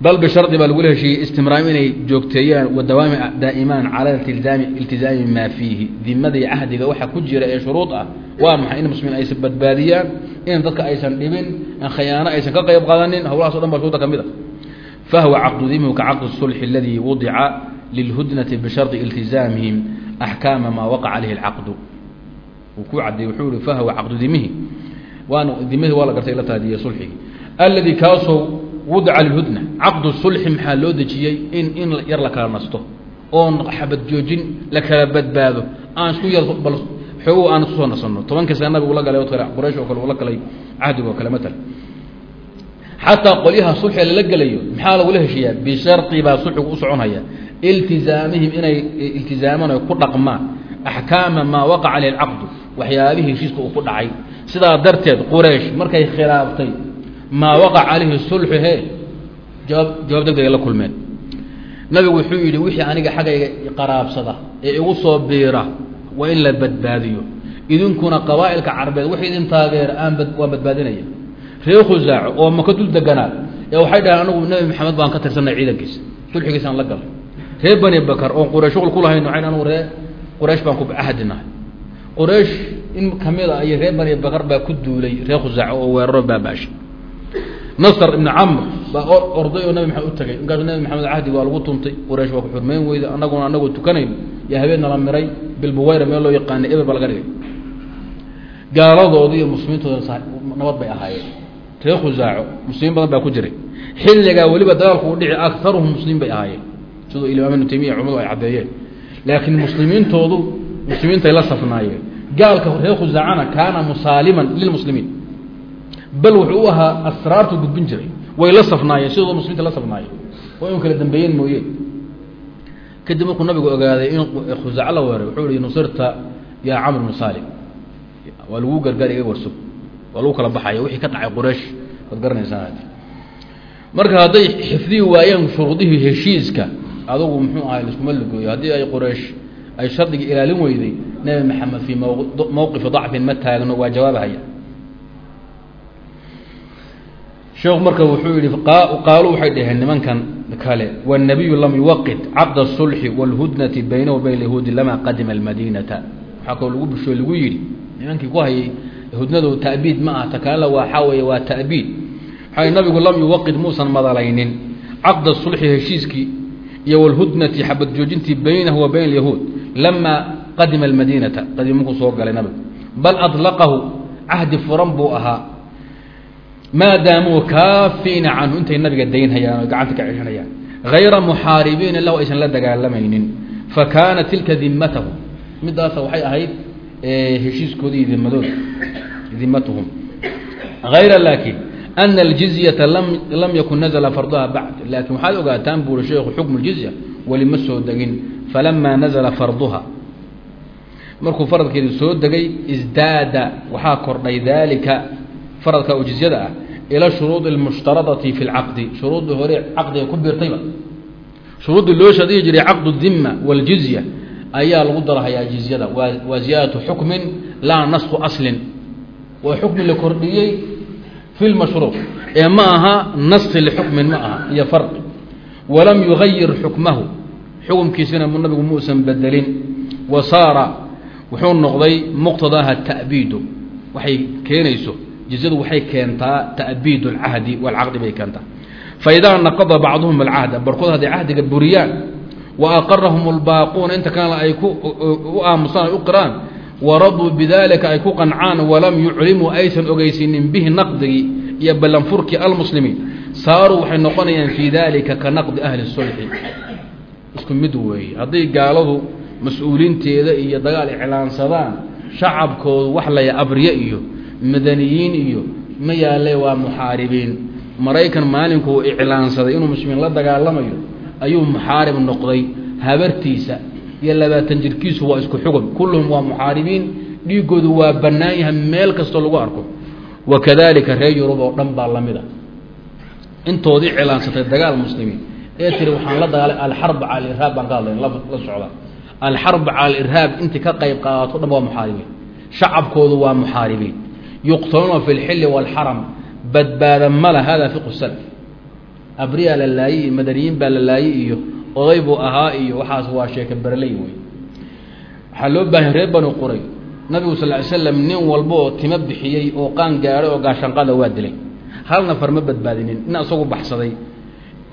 Bal bishardi baa lagula heshiiyey istimraam inay joogteeyaan wa dawaami daa'imaan cala iltizaami iltizaami maa fiihi. Dimada iyo cahdiga waxa ku jira ee shuruud ah waa maxay in muslimiin aysan badbaadiyaan in dadka aysan dhibin in khayaano aysan ka qayb qaadanin hawlahaas o dhan baa shuruudda ka mid a fahwa caqdu dimhu ka caqdi sulxi aladii wudica lilhudnati bishardi iltizaamihim axkaama maa waqaca caleyhi alcaqdu. Uu ku caddeeyey wuxuu ihi fahwa caqdu dimihi waana dimihii waa la gartay la taadiye sulxigii. Aladi kaasoo wudca lhudna caqdu sulxi maxaa loo dejiyey in in yar la kala nasto oon xabad joojin la kala badbaado aan isku yar bal xoogo aan isku soo nasanno. Tobankii sana nabigu la galay o kale quraysh oo kale uu la galay cahdiga oo kale matala xataa qolyaha sulxiga lala gelayo maxaa lagula heshiiyaa? Bisharti baa sulxigu u soconhaya iltizaamihim inay iltizaamaan o ku dhaqmaan. Axkaama maa waqaca caleyh alcaqdu waxyaabihii heshiiska uu ku dhacay sidaa darteed quraysh markay khilaaftay maa waqaca caleyhi sulxu he? Jawaab jawaab deg degay la kulmeen. Nabigu wuxuu yidhi wixii aniga xaggayga qaraabsada ee igu soo biira waa in la badbaadiyo. Idinkuna qabaa'ilka carbeed wixii idin taageera aan waan badbaadinaya. Reer khusaaco oo maka dul deganaa ee waxay dhaheen anagu nebi maxamed baan ka tirsanay ciidankiisa sulxigiisaan la galay. Reer bani bakar oon quraysh shuqul ku lahayn waxay anagu ree quraysh baan ku ahadinahay quraysh in ka mid a iyo reer bani bakar baa ku duulay reer khusaaco oo weeraro baabaashay nasr ibn camr baa orday oo nabi maxamed u tagay. Markaasu nabi maxamed cahdiga waa lagu tuntay. Quraysh waa ku xurmeyn weyda anaguna anagoo tukanayn iyo habeenna la miray. Bilbuwayra meel loo yaqaanay eber baa laga dhigay. Gaaladooda iyo muslimiintooda nabad bay ahaayeen. Reer khusaaco muslimiin badan baa ku jiray. Xilligaa weliba dagaalku u dhici akaruhum muslimiin bay ahaayeen. Siduu imaam ibnu taymiya culimadu ay caddeeyeen. Laakiin muslimiintoodu muslimiintay la safnaayeen. Gaalka reer khusaacana kaana musaaliman lilmuslimiin. Bal wuxuu u ahaa asraartu gudbin jiray. Way la safnaayeen sidooda muslimiinta la safnaayeen. Waa inu kala dambeeyeen mooye kadib markuu nabigu ogaaday in khusaaco la weeray wuxuu ihi nusirta yaa camr bnu salim waa lagu gargaar iga warso. Waa lagu kala baxaya. Wixii ka dhacay quraysh. Waad garanaysaa marka hadday xifdihi waayeen shuruudihii heshiiska adugu muxuu ahay liskuma lugooyo haddii ay quraysh ay shardigii ilaalin weyday nebi maxamed fii mowqifi dacfin ma taagno waa jawaabahaya sheekhu marka wuxuu yihi qaaluu waxay dhaheen nimankan kale wالnabiyu lam yuwaqid caqd الsulxi wاlhudnati baynahu bayn yahuudi lama qadima اlmadinata waxaa kaloo lagu busho lagu yidhi nimankii ku hayay hudnadu ta'biid ma ah ta kalena waxaa weeye waa ta'biid waxaa nabigu lam yuwaqid muusan madalaynin caqda sulxi heshiiskii iyo wlhudnati xabad joojintii baynahu wa bayn yahuud lama qadima almadiinata qadiim markuu soo galay nabigu bal alaqahu cahdi furan buu ahaa. Maa daamuu kaafiina canhu intay nabiga daynhayaan oo gacanta ka celinayaan. Hayra muxaaribiina lahu aysan la dagaalamaynin. Fakaana tilka dimatahu midaasa waxay ahayd heshiiskoodii dimadooda dimatuhum ayra laakiin ana aljizyata lam lam yakun nazla farduha bacd laakin waxaad ogaataan buuri sheekhu xukmu ljizya weli ma soo degin falamaa nazla farduha markuu faradkeedi soo degay isdaada waxaa kordhay daalika faradka oo jizyada ah ila shuruudi اlmushtaradati fi اlcaqdi shuruuddii hore caqdiga ku biirtayba shuruuddii loo shadiyi jiray caqdu الdima wاljizya ayaa lagu darahayaa jizyada waa waa ziyaadatu xukmin laa nasku aslin waa xukmi la kordhiyey fi lmashruuc ee ma aha nasi lixukmin ma aha iyo farqi walam yugayir xukmahu xukumkiisina nabigu muusan bedelin wa saara wuxuu noqday muqtadaaha tabiidu waxay keenayso jizyadu waxay keentaa ta'biid اlcahdi walcaqdi bay keentaa faidaa naqada bacduhum alcahda barkood hadday cahdiga buriyaan wa aqarahum اlbaaquuna inta kalena ay ku aamusaan ay u qiraan waraduu bidalika ay ku qancaan walam yuclimuu aysan ogeysinin bihi naqdigii iyo ballanfurkii almuslimiin. Saaruu waxay noqonayaan fii dalika ka naqdi ahli sulxi. Isku mid weeye hadday gaaladu mas'uuliinteeda iyo dagaal iclaansadaan shacabkoodu wax laya abriye iyo madaniyiin iyo ma yaalle waa muxaaribiin. Maraykan maalinkuu iclaansaday inuu muslimiin la dagaalamayo ayuu muxaarib noqday habartiisa iyo labaatan jirkiisu waa isku xugum. Kulluhum waa muxaaribiin. Dhiigoodu waa bannaan yahay meel kastoo lagu arko. Wakadalika reer yurub oo dhan baa la mid a. Intoodii iclaansatay dagaal muslimiin. Ee tiri waxaan la dagaalay alxarb cala alirhaab baan ka hadlay la socda. Alxarb cala alirhaab intii ka qayb qaadato dhan waa muxaaribiin. Shacabkoodu waa muxaaribiin. Yuqtaluuna fi lxilli wاlxaram badbaada mala hada fiqu salaf abriyaa la laayey madaniyiin baa la laayey iyo oday buu ahaa iyo waxaas waa sheeke berley wey waxaa loo baahanya reer banu quray nabigu sal ly slam nin walba oo timo bixiyey oo qaan gaadhay oo gaashanqada waa dilay. Hal nafar ma badbaadinin nin isagu baxsaday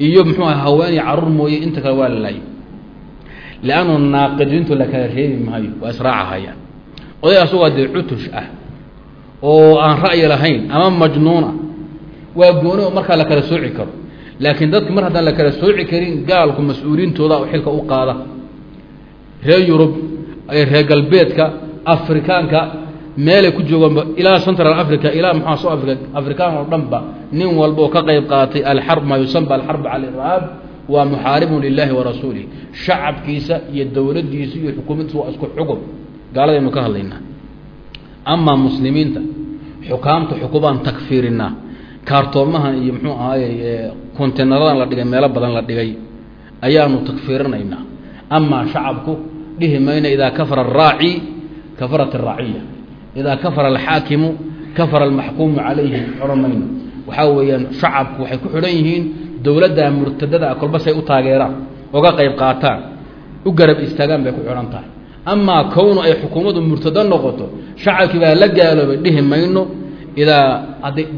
iyo muxuu aha haweeney carruur mooye inta kale waa la laayay. Lannu naaqidiintu la kala reebi maayo waa israacahayaan oday asagoo dee cutush ah oo aan ra'yi lahayn ama majnuun ah waa gooni oo markaa la kala sooci karo laakiin dadki mar haddaan la kala sooci karin gaalku mas'uuliyiintooda xilka u qaada. Reer yurub reer galbeedka afrikaanka meelay ku joogaanba ilaa central africa ilaa maxaa soo africa afrikaan oo dhan ba nin walba oo ka qayb qaatay alxarb maa yusaba alxarb cala waa muxaaribun lilahi wa rasuulih shacabkiisa iyo dowladdiisa iyo xukuumaddiisa waa isku xugum gaaladaynu ka hadlaynaa. Amaa muslimiinta xukaamta xukubaan takfiirinaa kaartoomahan iyo muxuu ahaayey kontenaradan la dhigay meelo badan la dhigay ayaanu takfiirinaynaa. Amaa shacabku dhihi mayno idaa kafara araaci kafarat araaciya idaa kafara alxaakimu kafara almaxkuumu calayhi odhan mayno waxaa weeyaan shacabku waxay ku xidhan yihiin dowladda murtadada kolba say u taageeraan oga qayb qaataan u garab istaagaan bay ku xidhan tahay. Amaa kownu ay xukuumaddu murtado noqoto shacabkii baa la gaaloobay dhihi mayno idaa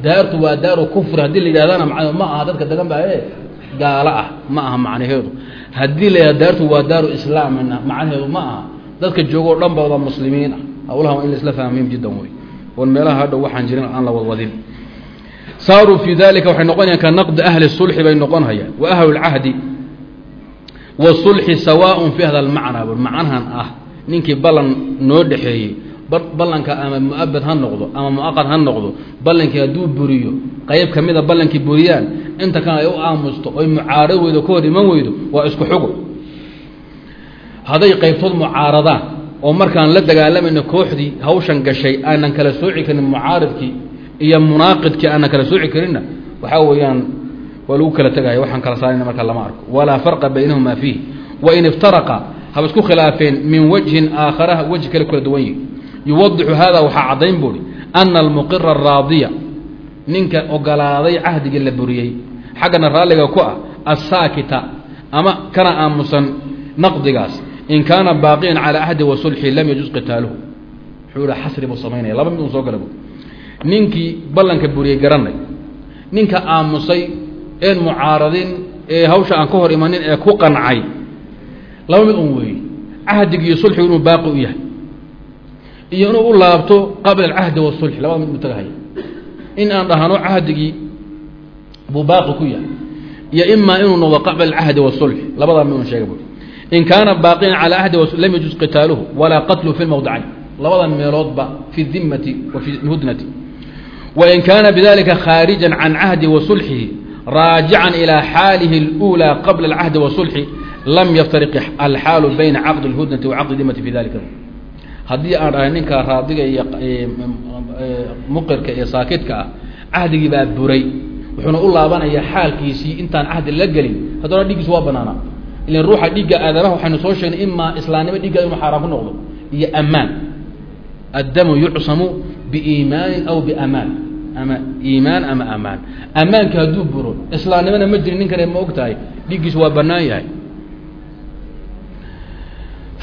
daartu waa daaru kufri haddii la yidhahdana ma aha dadka degan baa e gaalo ah ma aha macnaheedu. Haddii la yidhahdo daartu waa daaru islaamina macnaheedu ma aha. Dadka joogoo dhan ba wada muslimiin ah. Hawlaha in la isla fahma muhiim jiddan wey oon meelaha hadhow waxaan jirin aan la wadwadin. Saaruu fii dalika waxay noqonayaan ka naqdi ahli sulxi bay noqonhayaan wa ahlu lcahdi wasulxi sawaaءun fi hada almacnaa macnahan ah. Ninkii ballan noo dhexeeyey ballanka ama muabad ha noqdo ama muaqad ha noqdo ballankii hadduu buriyo qayb ka mida ballankii buriyaan inta kan ay u aamusto oy mucaarad weydo ka hor iman weydo waa isku xugun hadday qaybtood mucaaradaan oo markaan la dagaalamayno kooxdii hawshan gashay aanan kala sooci karin mucaaridkii iyo munaaqidkii aanan kala sooci karinna waxaa weeyaan waa lagu kala tegaya waxaan kala saarayna marka lama arko. Walaa farqa baynahuma fiih. Wain iftaraqa haba isku khilaafeen min wajhin aakharaha wejhi kale kala duwan yihi yuwadixu hada waxaa caddayn buuhi ana almuqira araadiya ninka ogolaaday cahdigii la buriyey xaggana raalliga ku ah assaakita ama kana aamusan naqdigaas in kaana baaqiyan calaa ahdi wa sulxi lam yajuz qitaaluhu. Wuxuu ihi xasri buu samaynaya laba mid un soo gala bu ninkii ballanka buriyey garanay ninka aamusay een mucaaradin ee hawsha aan ka hor imanin ee ku qancay laba mid un weeye cahdigiiyo sulxigu inuu baaqi u yahay iyo inuu u laabto qabla alcahdi wasulxi labada mid buu tagahaya in aan dhahno cahdigii buu baaqi ku yahay iyo imaa inuu noqdo qabla alcahdi wasulxi labadaa mid un sheega bu in kaana baaqiyan calaa ahdi lam yajuz qitaaluhu walaa qatluhu fi lmawdicayn labadan meeloodba fi dimati wa fi hudnati wain kaana bidalika khaarijan can cahdi wa sulxihi raajican ilaa xaalihi اlأulى qabla alcahdi wasulxi lam yaftariq alxaalu bayna caqdi اlhudnati wa caqdi dimati fi dalika haddii aan dhahay ninka raadiga iyo muqirka iyo saakidka ah cahdigii baa buray. Wuxuuna u laabanayaa xaalkiisii intaan cahdi la gelin. Haddana dhiiggiis waa banaanaa ilan ruuxa dhiigga aadamaha waxaynu soo sheegnay imaa islaamnimo dhiigga inuu xaaraan ku noqdo. Iyo amaan addamu yucsamu biiimaanin aw biamaan ama iimaan ama amaan amaanka hadduu buro islaamnimona ma jirin. Ninkane ma og tahay dhiiggiisu waa banaan yahay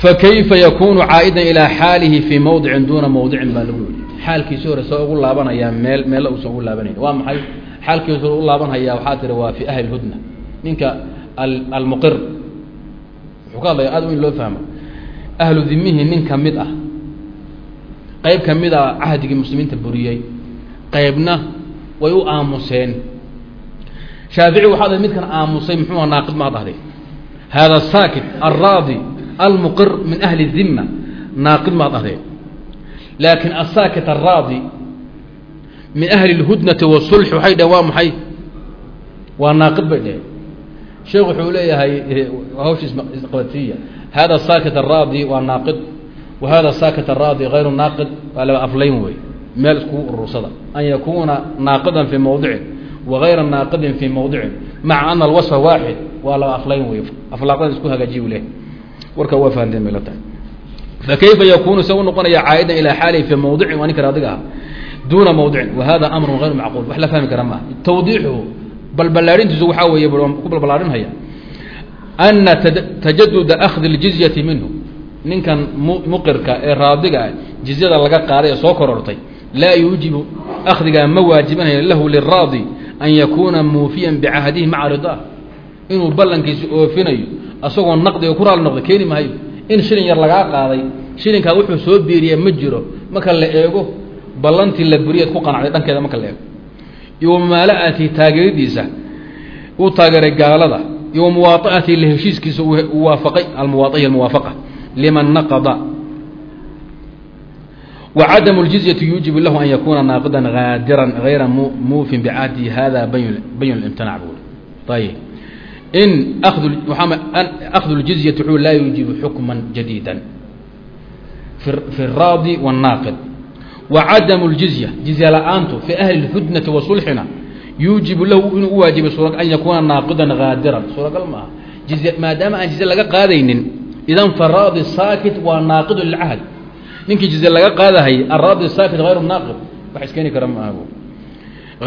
fakayfa yakunu caa'idan ilaa xaalihi fii mawdicin duuna mawdicin baa lagu yihi xaalkiisi hore ugu laabanayaa meel meella uusan ugu laabanayn waa maxay xaalkiisi hore laabanhayaa waxaa tiri waa fi ahli hudna ninka almuqir wuxuu ka hadlaya aad in loo fahmo ahlu dimihii nin ka mid ah qayb ka mid a cahdigii muslimiinta buriyey qaybna way u aamuseen shaafici waxaa midkan aamusay muxuua naaqid maa dhahday hada saakit alraadi almuqir min ahli الdima naaqid maa dhahdeen laakin asaakit alraadi min ahli اlhudnati wasulxi waxay dhaheen waa maxay waa naaqid bay dhaheen sheekh wuxuu leeyahay hawsha isqabadsiiya hada saakit araadi waa naaqid wa hada saakit araadi hayru naaqid waa laba aflayn wey meel iskugu urursada an yakuuna naaqidan fii mawdicin wa hayra naaqidin fii mawdicin maca ana alwasfa waaxid waa laba aflayn wey aflaaqdan isku hagaajiyu leh warka waa fahanteen bay la tahay. Fakayfa yakunu se u noqonaya caa'idan ilaa xaalihi fii mawdicin waa ninkan adiga ah duuna mawdicin wa hada amrun hayru macquul wax la fahmi kara maaha tawdiixuhu balbalaarintiisu waxaa weeye ku balbalaarinhaya ana tajaduda akhdi اljizyati minhu ninkan muqirka ee raadiga ah jizyada laga qaaday ee soo korortay laa yuujibu akhdigaa ma waajibinayo lahu liraadi an yakuuna muufiyan bicahdihi maca ridaa. Inuu ballankiisi oofinayo asagoo naqdiga ku raali noqda keeni maayo in shilin yar lagaa qaaday shilinkaa wuxuu soo biiriya ma jiro marka la eego ballantii la buriyaad ku qanacday dhankeeda marka la eego iyo wamumaala'atii taageeradiisa uu taageeray gaalada iyo wamuwaa'atii la heshiiskiisa uu waafaqay almuwaaiya almuwaafaqa liman naqada وعdم الجزية يuجiب لh أن يkuna ناaqda غاadرا غayra muufin بعهdi hada bayn الامتiناع bu ayب in أخذ الجزية و laa يuجiب حكما جديدا في الراضي والناaqد وعadم الجزية جiزية la-aantu في أهل الhudنة وصلحna يuجiب lahu inuu uwaaجibay أن yakuna ناaqda غاadرا suuragal maaha maadaama aan جiزية laga qaadaynin idan فراضي sاkت waa ناaqd للcahد ninkii jize laga qaadahay araadi saakit hayru naaqib wax iskeeni kara maaha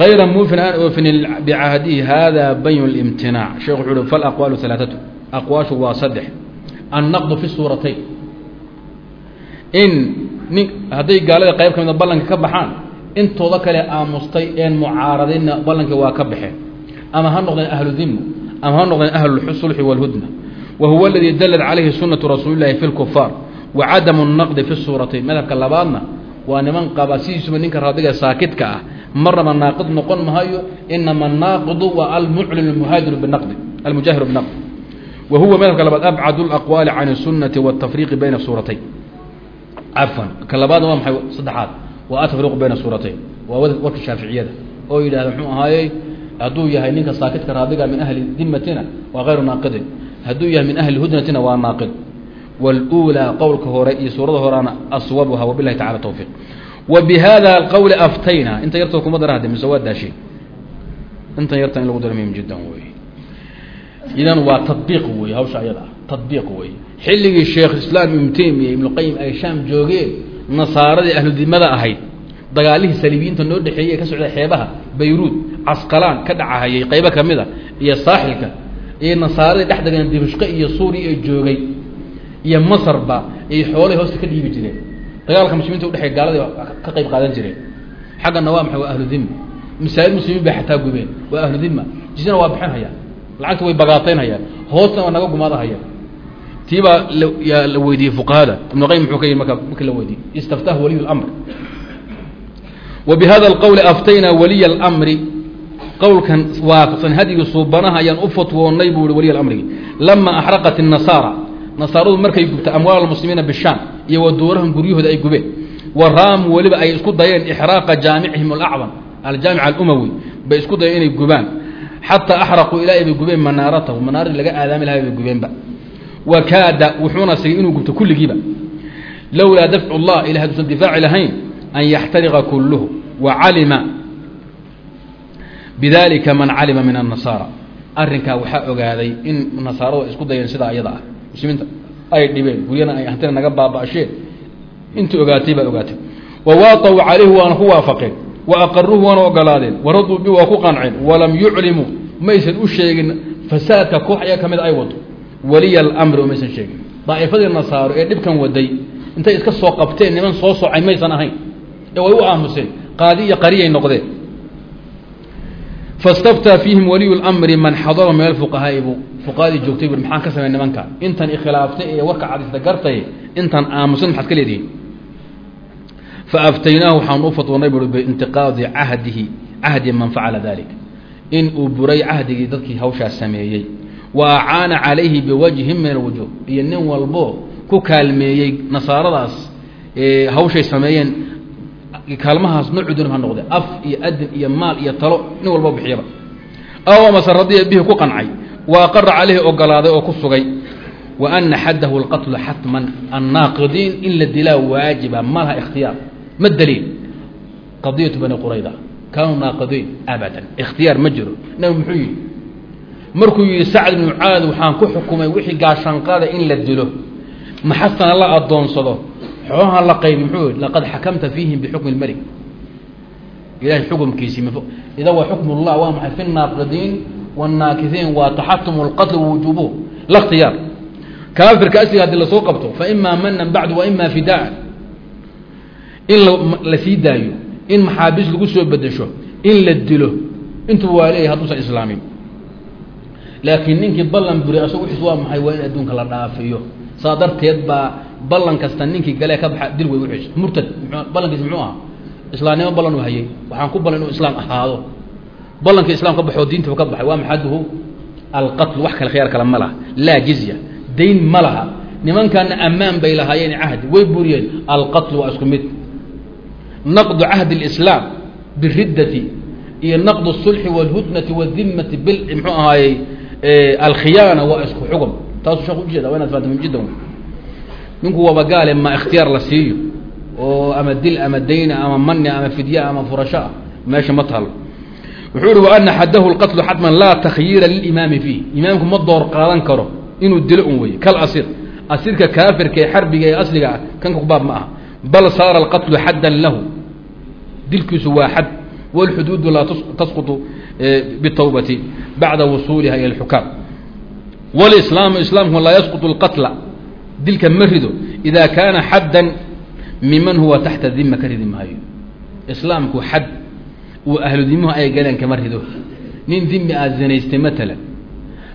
hayra muufin aan oofinin bicahdihi hada bayn اlimtinaac sheekh wuxuu uhi falaqwaalu alaaatu aqwaashu waa saddex annaqdu fi suuratayn in nin hadday gaalada qayb ka mida ballanka ka baxaan intooda kale aamustay een mucaaradinna ballankii waa ka baxeen ama ha noqdeen ahlu dimna ama ha noqdeen ahlu sulxi wاlhudna wa huwa aladii dalad calayhi sunatu rasuuli llahi fi lkufaar wacadamu naqdi fi suuratayn madhabka labaadna waa niman qaba sidiisuba ninka raadiga saakidka ah marnaba naaqid noqon mahayo inama naaqidu waa almuclin muhaajiru binaqdi almujaahiru binaqdi wa huwa madhabka labaad abcadu اlaqwaali can الsunati wاtafriiqi bayna suuratayn cafan ka labaadna waa maxay saddexaad waa atafriiqu bayna suuratayn waa warka shaaficiyada oo yidhahda muxuu ahaayey hadduu yahay ninka saakidka raadiga min ahli dimatina waa hayru naaqidin hadduu yahay min ahli hudnatina waa naaqid wاlأulى qowlka hore iyo suurada horeana aswabuha wabilahi tacala towfiq wa bihada alqowli aftayna. Inta yartoo kuma dara hade mise waa daashe intan yarta in lagu daro muhiim jiddan wey idan waa tabiiq wey hawsha ayada. Ah tabiiq wey xilligii sheekh islaam ibnu temiya ibnu qayim ay shaam joogeen nasaaradii ahludimada ahayd dagaalihii saliibiyiinta noo dhexeeyey ee ka socda xeebaha bayruud casqalaan ka dhacahayay qaybo ka mid a iyo saaxilka iyo nasaaradii dhex degeen dimashqe iyo suuriya ee joogay iyo masarba ay xoolay hoosta ka dagaalka muslimiinta udhexeey gaalada ka qayb qaadan jireen xaggana waa maxay waa ahlu dhimma masaajid muslimiin bay xataa gubeen waa ahlu dhimma jizana waa bixin hayaan lacagta way bagaataynhayaan hoosna waa naga gumaadahayaan tii baa yaa la weydiiyey fuqahada ibnu qayim muxuu ka yihi marka markii la weydiiyey istaftahu waliy اlamr wa bihada alqowli aftayna waliy اlamri qowlkan waafaqsan hadyigii suubanaha ayaan u fatwoonnay buu ihi waliy amrigi lama axraqat الnasaara nasaaradu markay gubta amwaal muslimiina bishaam iyo waduurahum guryahooda ay gubeen. Wa raamu weliba ay isku dayeen ixraaqa jaamicihim alacdam aljaamic alumawi bay isku dayeen inay gubaan. Xataa axraquu ilaahay bay gubeen manaaratahu manaaradii laga aadaami lahay bay gubeenba. Wa kaada wuxuuna sigay inuu gubto kulligiiba. Lowlaa dafcu llah ila haduusan difaaci lahayn an yaxtariqa kulluhu wa calima bidalika man calima min annasaara arrinkaa waxaa ogaaday in nasaaradu ay isku dayeen sidaa iyada ah. Muslimiinta ay dhibeen. Guryana ay hantina naga baaba'asheen intii ogaatay baa ogaatay. Wa waaطaw calayhi waana ku waafaqeen. Wa aqaruuhu waana ogolaadeen waraduu bi waa ku qanceen. Walam yuclimuu. Maysan u sheegin fasaadka koox ayaa ka mid ay wado waliya alamri oo maysan sheegin. Daa'ifadii nasaaro ee dhibkan waday intay iska soo qabteen niman soo socay maysan ahayn. Ee way u aamuseen. Qaadi iyo qariyay noqdeen fastaftaa fiihim waliyu lamri man xadara min alfuqahaa'i buu fuqahadii joogtay bui maxaan ka samey nimanka intan ikhilaaftay ee warka cadista gartay intan aamusan maxaad ka leedihiin faaftaynahu waxaan u fatwoonay bui biintiqaadi cahdihi cahdi man facala dalik in uu buray cahdigii dadkii hawshaas sameeyey wa acaana calayhi biwajhin min alwujuh iyo nin walbo ku kaalmeeyey nasaaradaas hawshay sameeyeen kaalmahaas noocudun ha noqde af iyo adin iyo maal iyo talo nin walba bixiyaba. Aw amase radiya bihi ku qancay. Wa aqara calayhi ogolaaday oo ku sugay. Wa ana xaddahu اlqatlu xatman annaaqidiin in la dilaa waajiba ma ikhtiyaar. Ma daliil? Qadiyatu bani qurayda. Kaanuu naaqidiin abadan. Ikhtiyaar ma jiro. Nabi muxuu yihi markuu yihi sacd ibnu mucaad waxaan ku xukumay wixii gaashanqada in la dilo. Maxasana la adoonsado xooha la qaybi muxuu yihi laqad xakamta fiihim bixukmi اlmelig ilahay xukumkiisii ida waa xukm اllah waa maxay fi الnaaqidiin والnaakiثiin waa taxatum اlqatl wujubuh la اkhtiyaar kaafirka asliga hadii lasoo qabto faima manan bacdu waima fidaan in la sii daayo in maxaabiis lagu soo bedesho in la dilo intuba waa leeyahy hadduusan islaamin laakiin ninkii ballan buri asag wiis waa maxay waa in adduunka la dhaafiyo saa darteed baa ballan kasta ninkii galee ka baxa dil wey wixiis murtad ballankiis muxuu ahaa islaamnimo ballan uu hayay waxaan ku ballan inuu islaam ahaado ballanka islam ka baxoo diintuu ka baxay waa maxaduhu alqatl wax kale khiyaar kale ma laha laa jizya dayn ma laha nimankaana ammaan bay lahaayeen cahdi way buriyeen alqatl waa isku mid naqdu cahdi اlislaam biriddati iyo naqd الsulxi wاlhudnati wاdimati bil mxuu ahaayey alkhiyaana waa isku xugum taasuu sheek ujeeda waa inaad faanta jiddan ninku waaba gaale ma ikhtiyaar la siiyo oo ama dil ama dayna ama mani ama fidya ama furasho ah meesha ma taalo wuxuu uhi وأna xadahu الqatlu xatma laa takhyiira lilimaami fiih imaamku ma door qaadan karo inuu dilo un weye kalasir asirka kaafirka ee xarbiga ee asliga ah kanka kubaab ma aha bal saara الqatlu xaddan lahu dilkiisu waa xad wاlxuduudu laa tasquط bالtawbati bacda wusuuliha ilى اxukaam wاlslaamu islaamku laa yasquط الqatla dilka ma rido إida kaana xadda miman huwa taxta dima ka ridi maayo. Islaamku xad uu ahludimuhu ay galeen kama rido. Nin dimi aad zinaystay matalan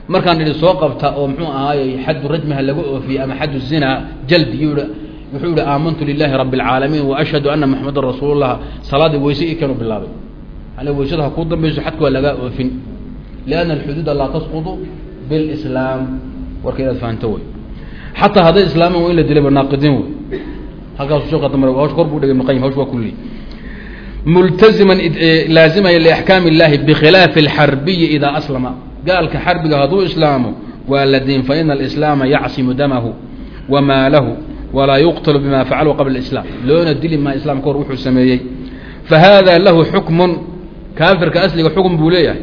markaan idhi soo qabta oo muxuu ahaayey xaddu rajmiha laga oofiyey ama xaddu zinaa jaldi wuxuu yihi aamantu lilaahi rabi اlcaalamiin waashhadu ana maxamadan rasuullah salaaddii weyse i bilaabay. Ale weysada ha kuu dambayso xadka waa lagaa oofin. Lianna alxuduuda laa tasqudu bilslaam warka inaad fahanto wey xataa hadday islaaman wa in la dilaba naaqidiin wey halkaasu sheeka dambe hawsh kor buu dhegay ibn qayim hawsh waa kulli multaziman laazimaya liaxkaam illahi bikhilaafi alxarbiyi idaa aslama gaalka xarbiga hadduu islaamo waa la diin faina alislaama yacsimu damahu wa maalahu walaa yuqtalu bima facalu qabla islam loona dili maa islam ka hor wuxuu sameeyey fahada lahu xukmun kaafirka asliga xukm buu leeyahay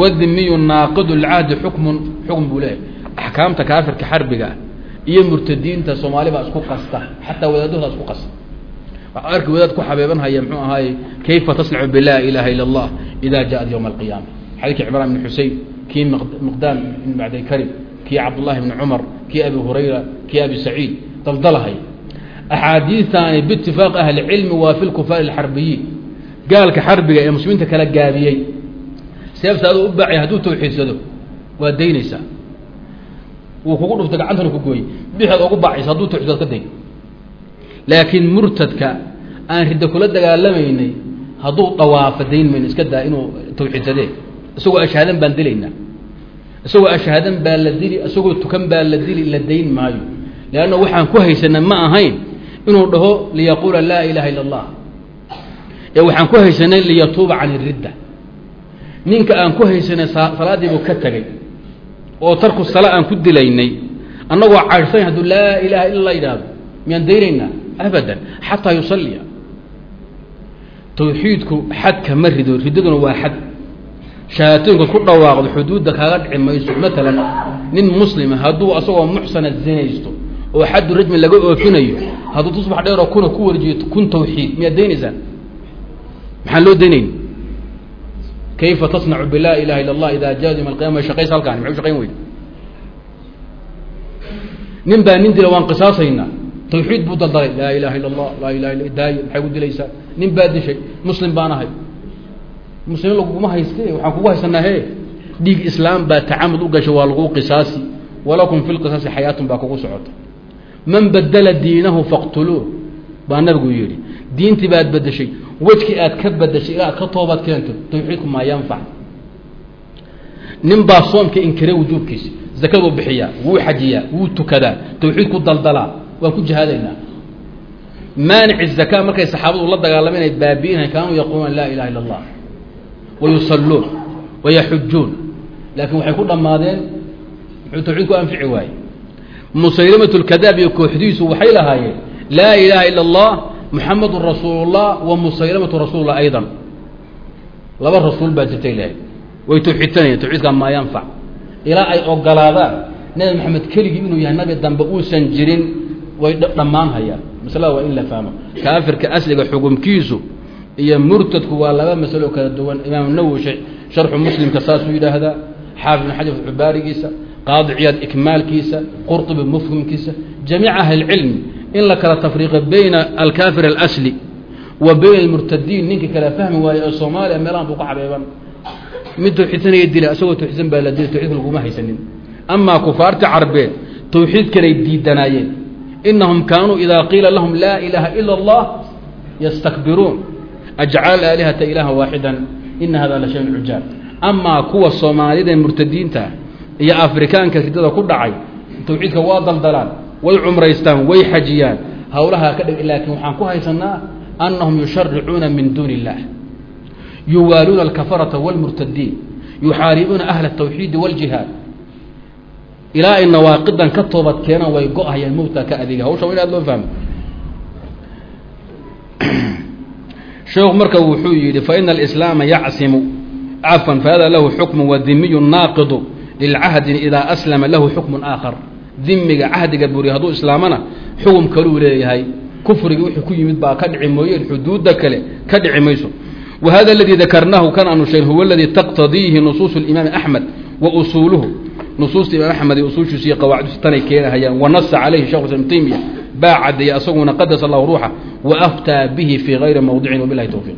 wadimiyu naaqidu lcahdi xukmun xukm buu leeyahay axkaamta kaafirka xarbiga iyo murtadiinta soomaali baa isku qasta xataa wadaadahooda isku qasta. Arki wadaad ku xabeebanhaya mxuu ahaaye kayfa tasnacu bilaa ilaha ila اllah ida jaءat ywma alqiyaama? Xadiidkii cimraan ibn xusein kii miqdaam ibn bacdilkarim kii cabdullahi bni cumar kii abi hurayra kii abi saciid daldalahay axaadiistaani biitifaaqi ahli cilmi waa fi lkufaari alxarbiyiin. Gaalka xarbiga ee muslimiinta kala gaabiyey. Seefta aduu u baacay hadduu tawxiidsado waa daynaysaa wuu kugu dhuftay gacantana ku gooyey. Bixeed ogu baacaysa hadduu tawxiidsado ka day laakiin murtadka aan ridda kula dagaalamaynay hadduu dawaafo dayn mayno iska daa inuu tawxiidsadee. Isagoo ashhaadan baan dilaynaa. Isagoo ashhaadan baa la dili isagoo tukan baa la dili la dayn maayo. Leanna waxaan ku haysana ma ahayn inuu dhaho liyaquula laa ilaha illa allah ee waxaan ku haysanay liyatuuba can iridda ninka aan ku haysanay salaadiibuu ka tegay oo tarku sala aan ku dilaynay annagoo caydhsany hadduu laa ilaha illa allah yidhaahdo miyaan daynaynaa? Abadan xataa yusalliya. Tawxiidku xadka ma rido riddaduna waa xad. Shayaatiinkood ku dhawaaqdo xuduudda kaaga dhici mayso. Matalan nin muslima hadduu asagoo muxsana zinaysto oo xaddu rajmi laga oofinayo hadduu tusbax dheeroo kuna ku warjiyo kun tawxiid miyaad daynaysaan? Maxaan loo daynayn kayfa tasnacu bilaa ilaha illa allah ida jaa yoma alqiyama shaqays halkaani maxay u shaqayn weyda nin baa nin dila waan qisaasaynaa tawxiid buu daldalay laa ilaha illa allah laa ilaha illa daayo maxay ku dilaysaa nin baa dishay muslim baan ahay muslimiin laguma hayste waxaan kugu haysanaa he dhiig islaam baa tacamud u gashay waa lagu qisaasi walakum fi lqisaasi xayaatun baa kugu socota man badala diinahu faqtuluuh baa nabigu yidhi diintii baad bedeshay wejkii aad ka bedeshay ilaa ka toobaad keento tawxiidku maa yanfac. Nin baa soomka inkiray wujuubkiisa zakaduu bixiyaa wuu xajiyaa wuu tukadaa tawxiidku daldalaa waan ku jihaadaynaa. Maanic zaka markay saxaabadu la dagaalameen ay baabi'inahay kaanuu yaquuluuna laa ilaha illa allah wayusalluun wayaxujuun laakiin waxay ku dhammaadeen muxuu tawxiid ku anfici waaye musaylimat lkadaab iyo kooxdiisu waxay lahaayeen laa ilaha ila اllah muxamadun rasuul llah wa musaylamatu rasuul lah aydan. Laba rasuul baa jirtay lahayd way tawxiidsanayeen tawxiidkaa maa yanfac ilaa ay ogolaadaan nabi maxamed keligii inuu yahay nabi dambe uusan jirin way dhammaan hayaan. Maslada waa in la fahmo. Kaafirka asliga xukumkiisu iyo murtadku waa laba masalo kala duwan. Imaam nawowi sharxu muslimka saasuu yidhaahdaa xaafid ibn xajar xubaarigiisa qaadi ciyaad ikmaalkiisa qurطubi mufhimkiisa jamiic ahli اlcilmi in la kala tafriiqo bayna alkaafir alasli wa bayna almurtadiin ninkii kala fahmi waaye ee soomaaliya meelahan buu ka xabeeban mid tawxiidsanaya dila isagoo tawxiidsan baa la dila tawxiidka laguma haysanin. Amaa kufaarta carbeed tawxiid kalay diidanaayeen. Inahum kaanuu idaa qiila lahum laa ilaaha ila اllah ystakbiruun ajcal aalihata ilaaha waaxida ina hada la shayun cujaab amaa kuwa soomaalida murtadiinta iyo afrikaanka ridada ku dhacay tawxiidka waa daldalaan way cumraystaan way xajiyaan hawlahaa ka dhig laakiin waxaan ku haysanaa anahum yusharicuuna min duuni اllah yuwaaluuna alkafarata wاlmurtadiin yuxaaribuuna ahla الtawxiidi wاljihaad ilaa ay nawaaqidan ka toobad keenaan way go-hayaan mowtaa ka adeega hawsha in aad loo fahmo sheekhu marka wuxuu yidhi faina alislaama yacsimu cafan fahada lahu xukmu wadimiyu naaqidu lilcahdin idaa aslama lahu xukmun aakhar dimiga cahdiga buri hadduu islaamana xugum kaluu leeyahay. Kufriga wixii ku yimid baa ka dhici mooyeen xuduudda kale ka dhici mayso. Wa hada aladii dakarnaahu kan aanu sheegn huwa aladii taqtadiihi nusuusu imaami axmed wa usuuluhu. Nusuusta imaam axmed iyo usuushiisa iyo qawaaciddiisu tanay keenahayaan wanasa calayhi shekh islam taymiya baa caddeeyey asaguna qadas allahu ruuxa wa aftaa bihi fii gayri mawdicin wabilahi towfiiq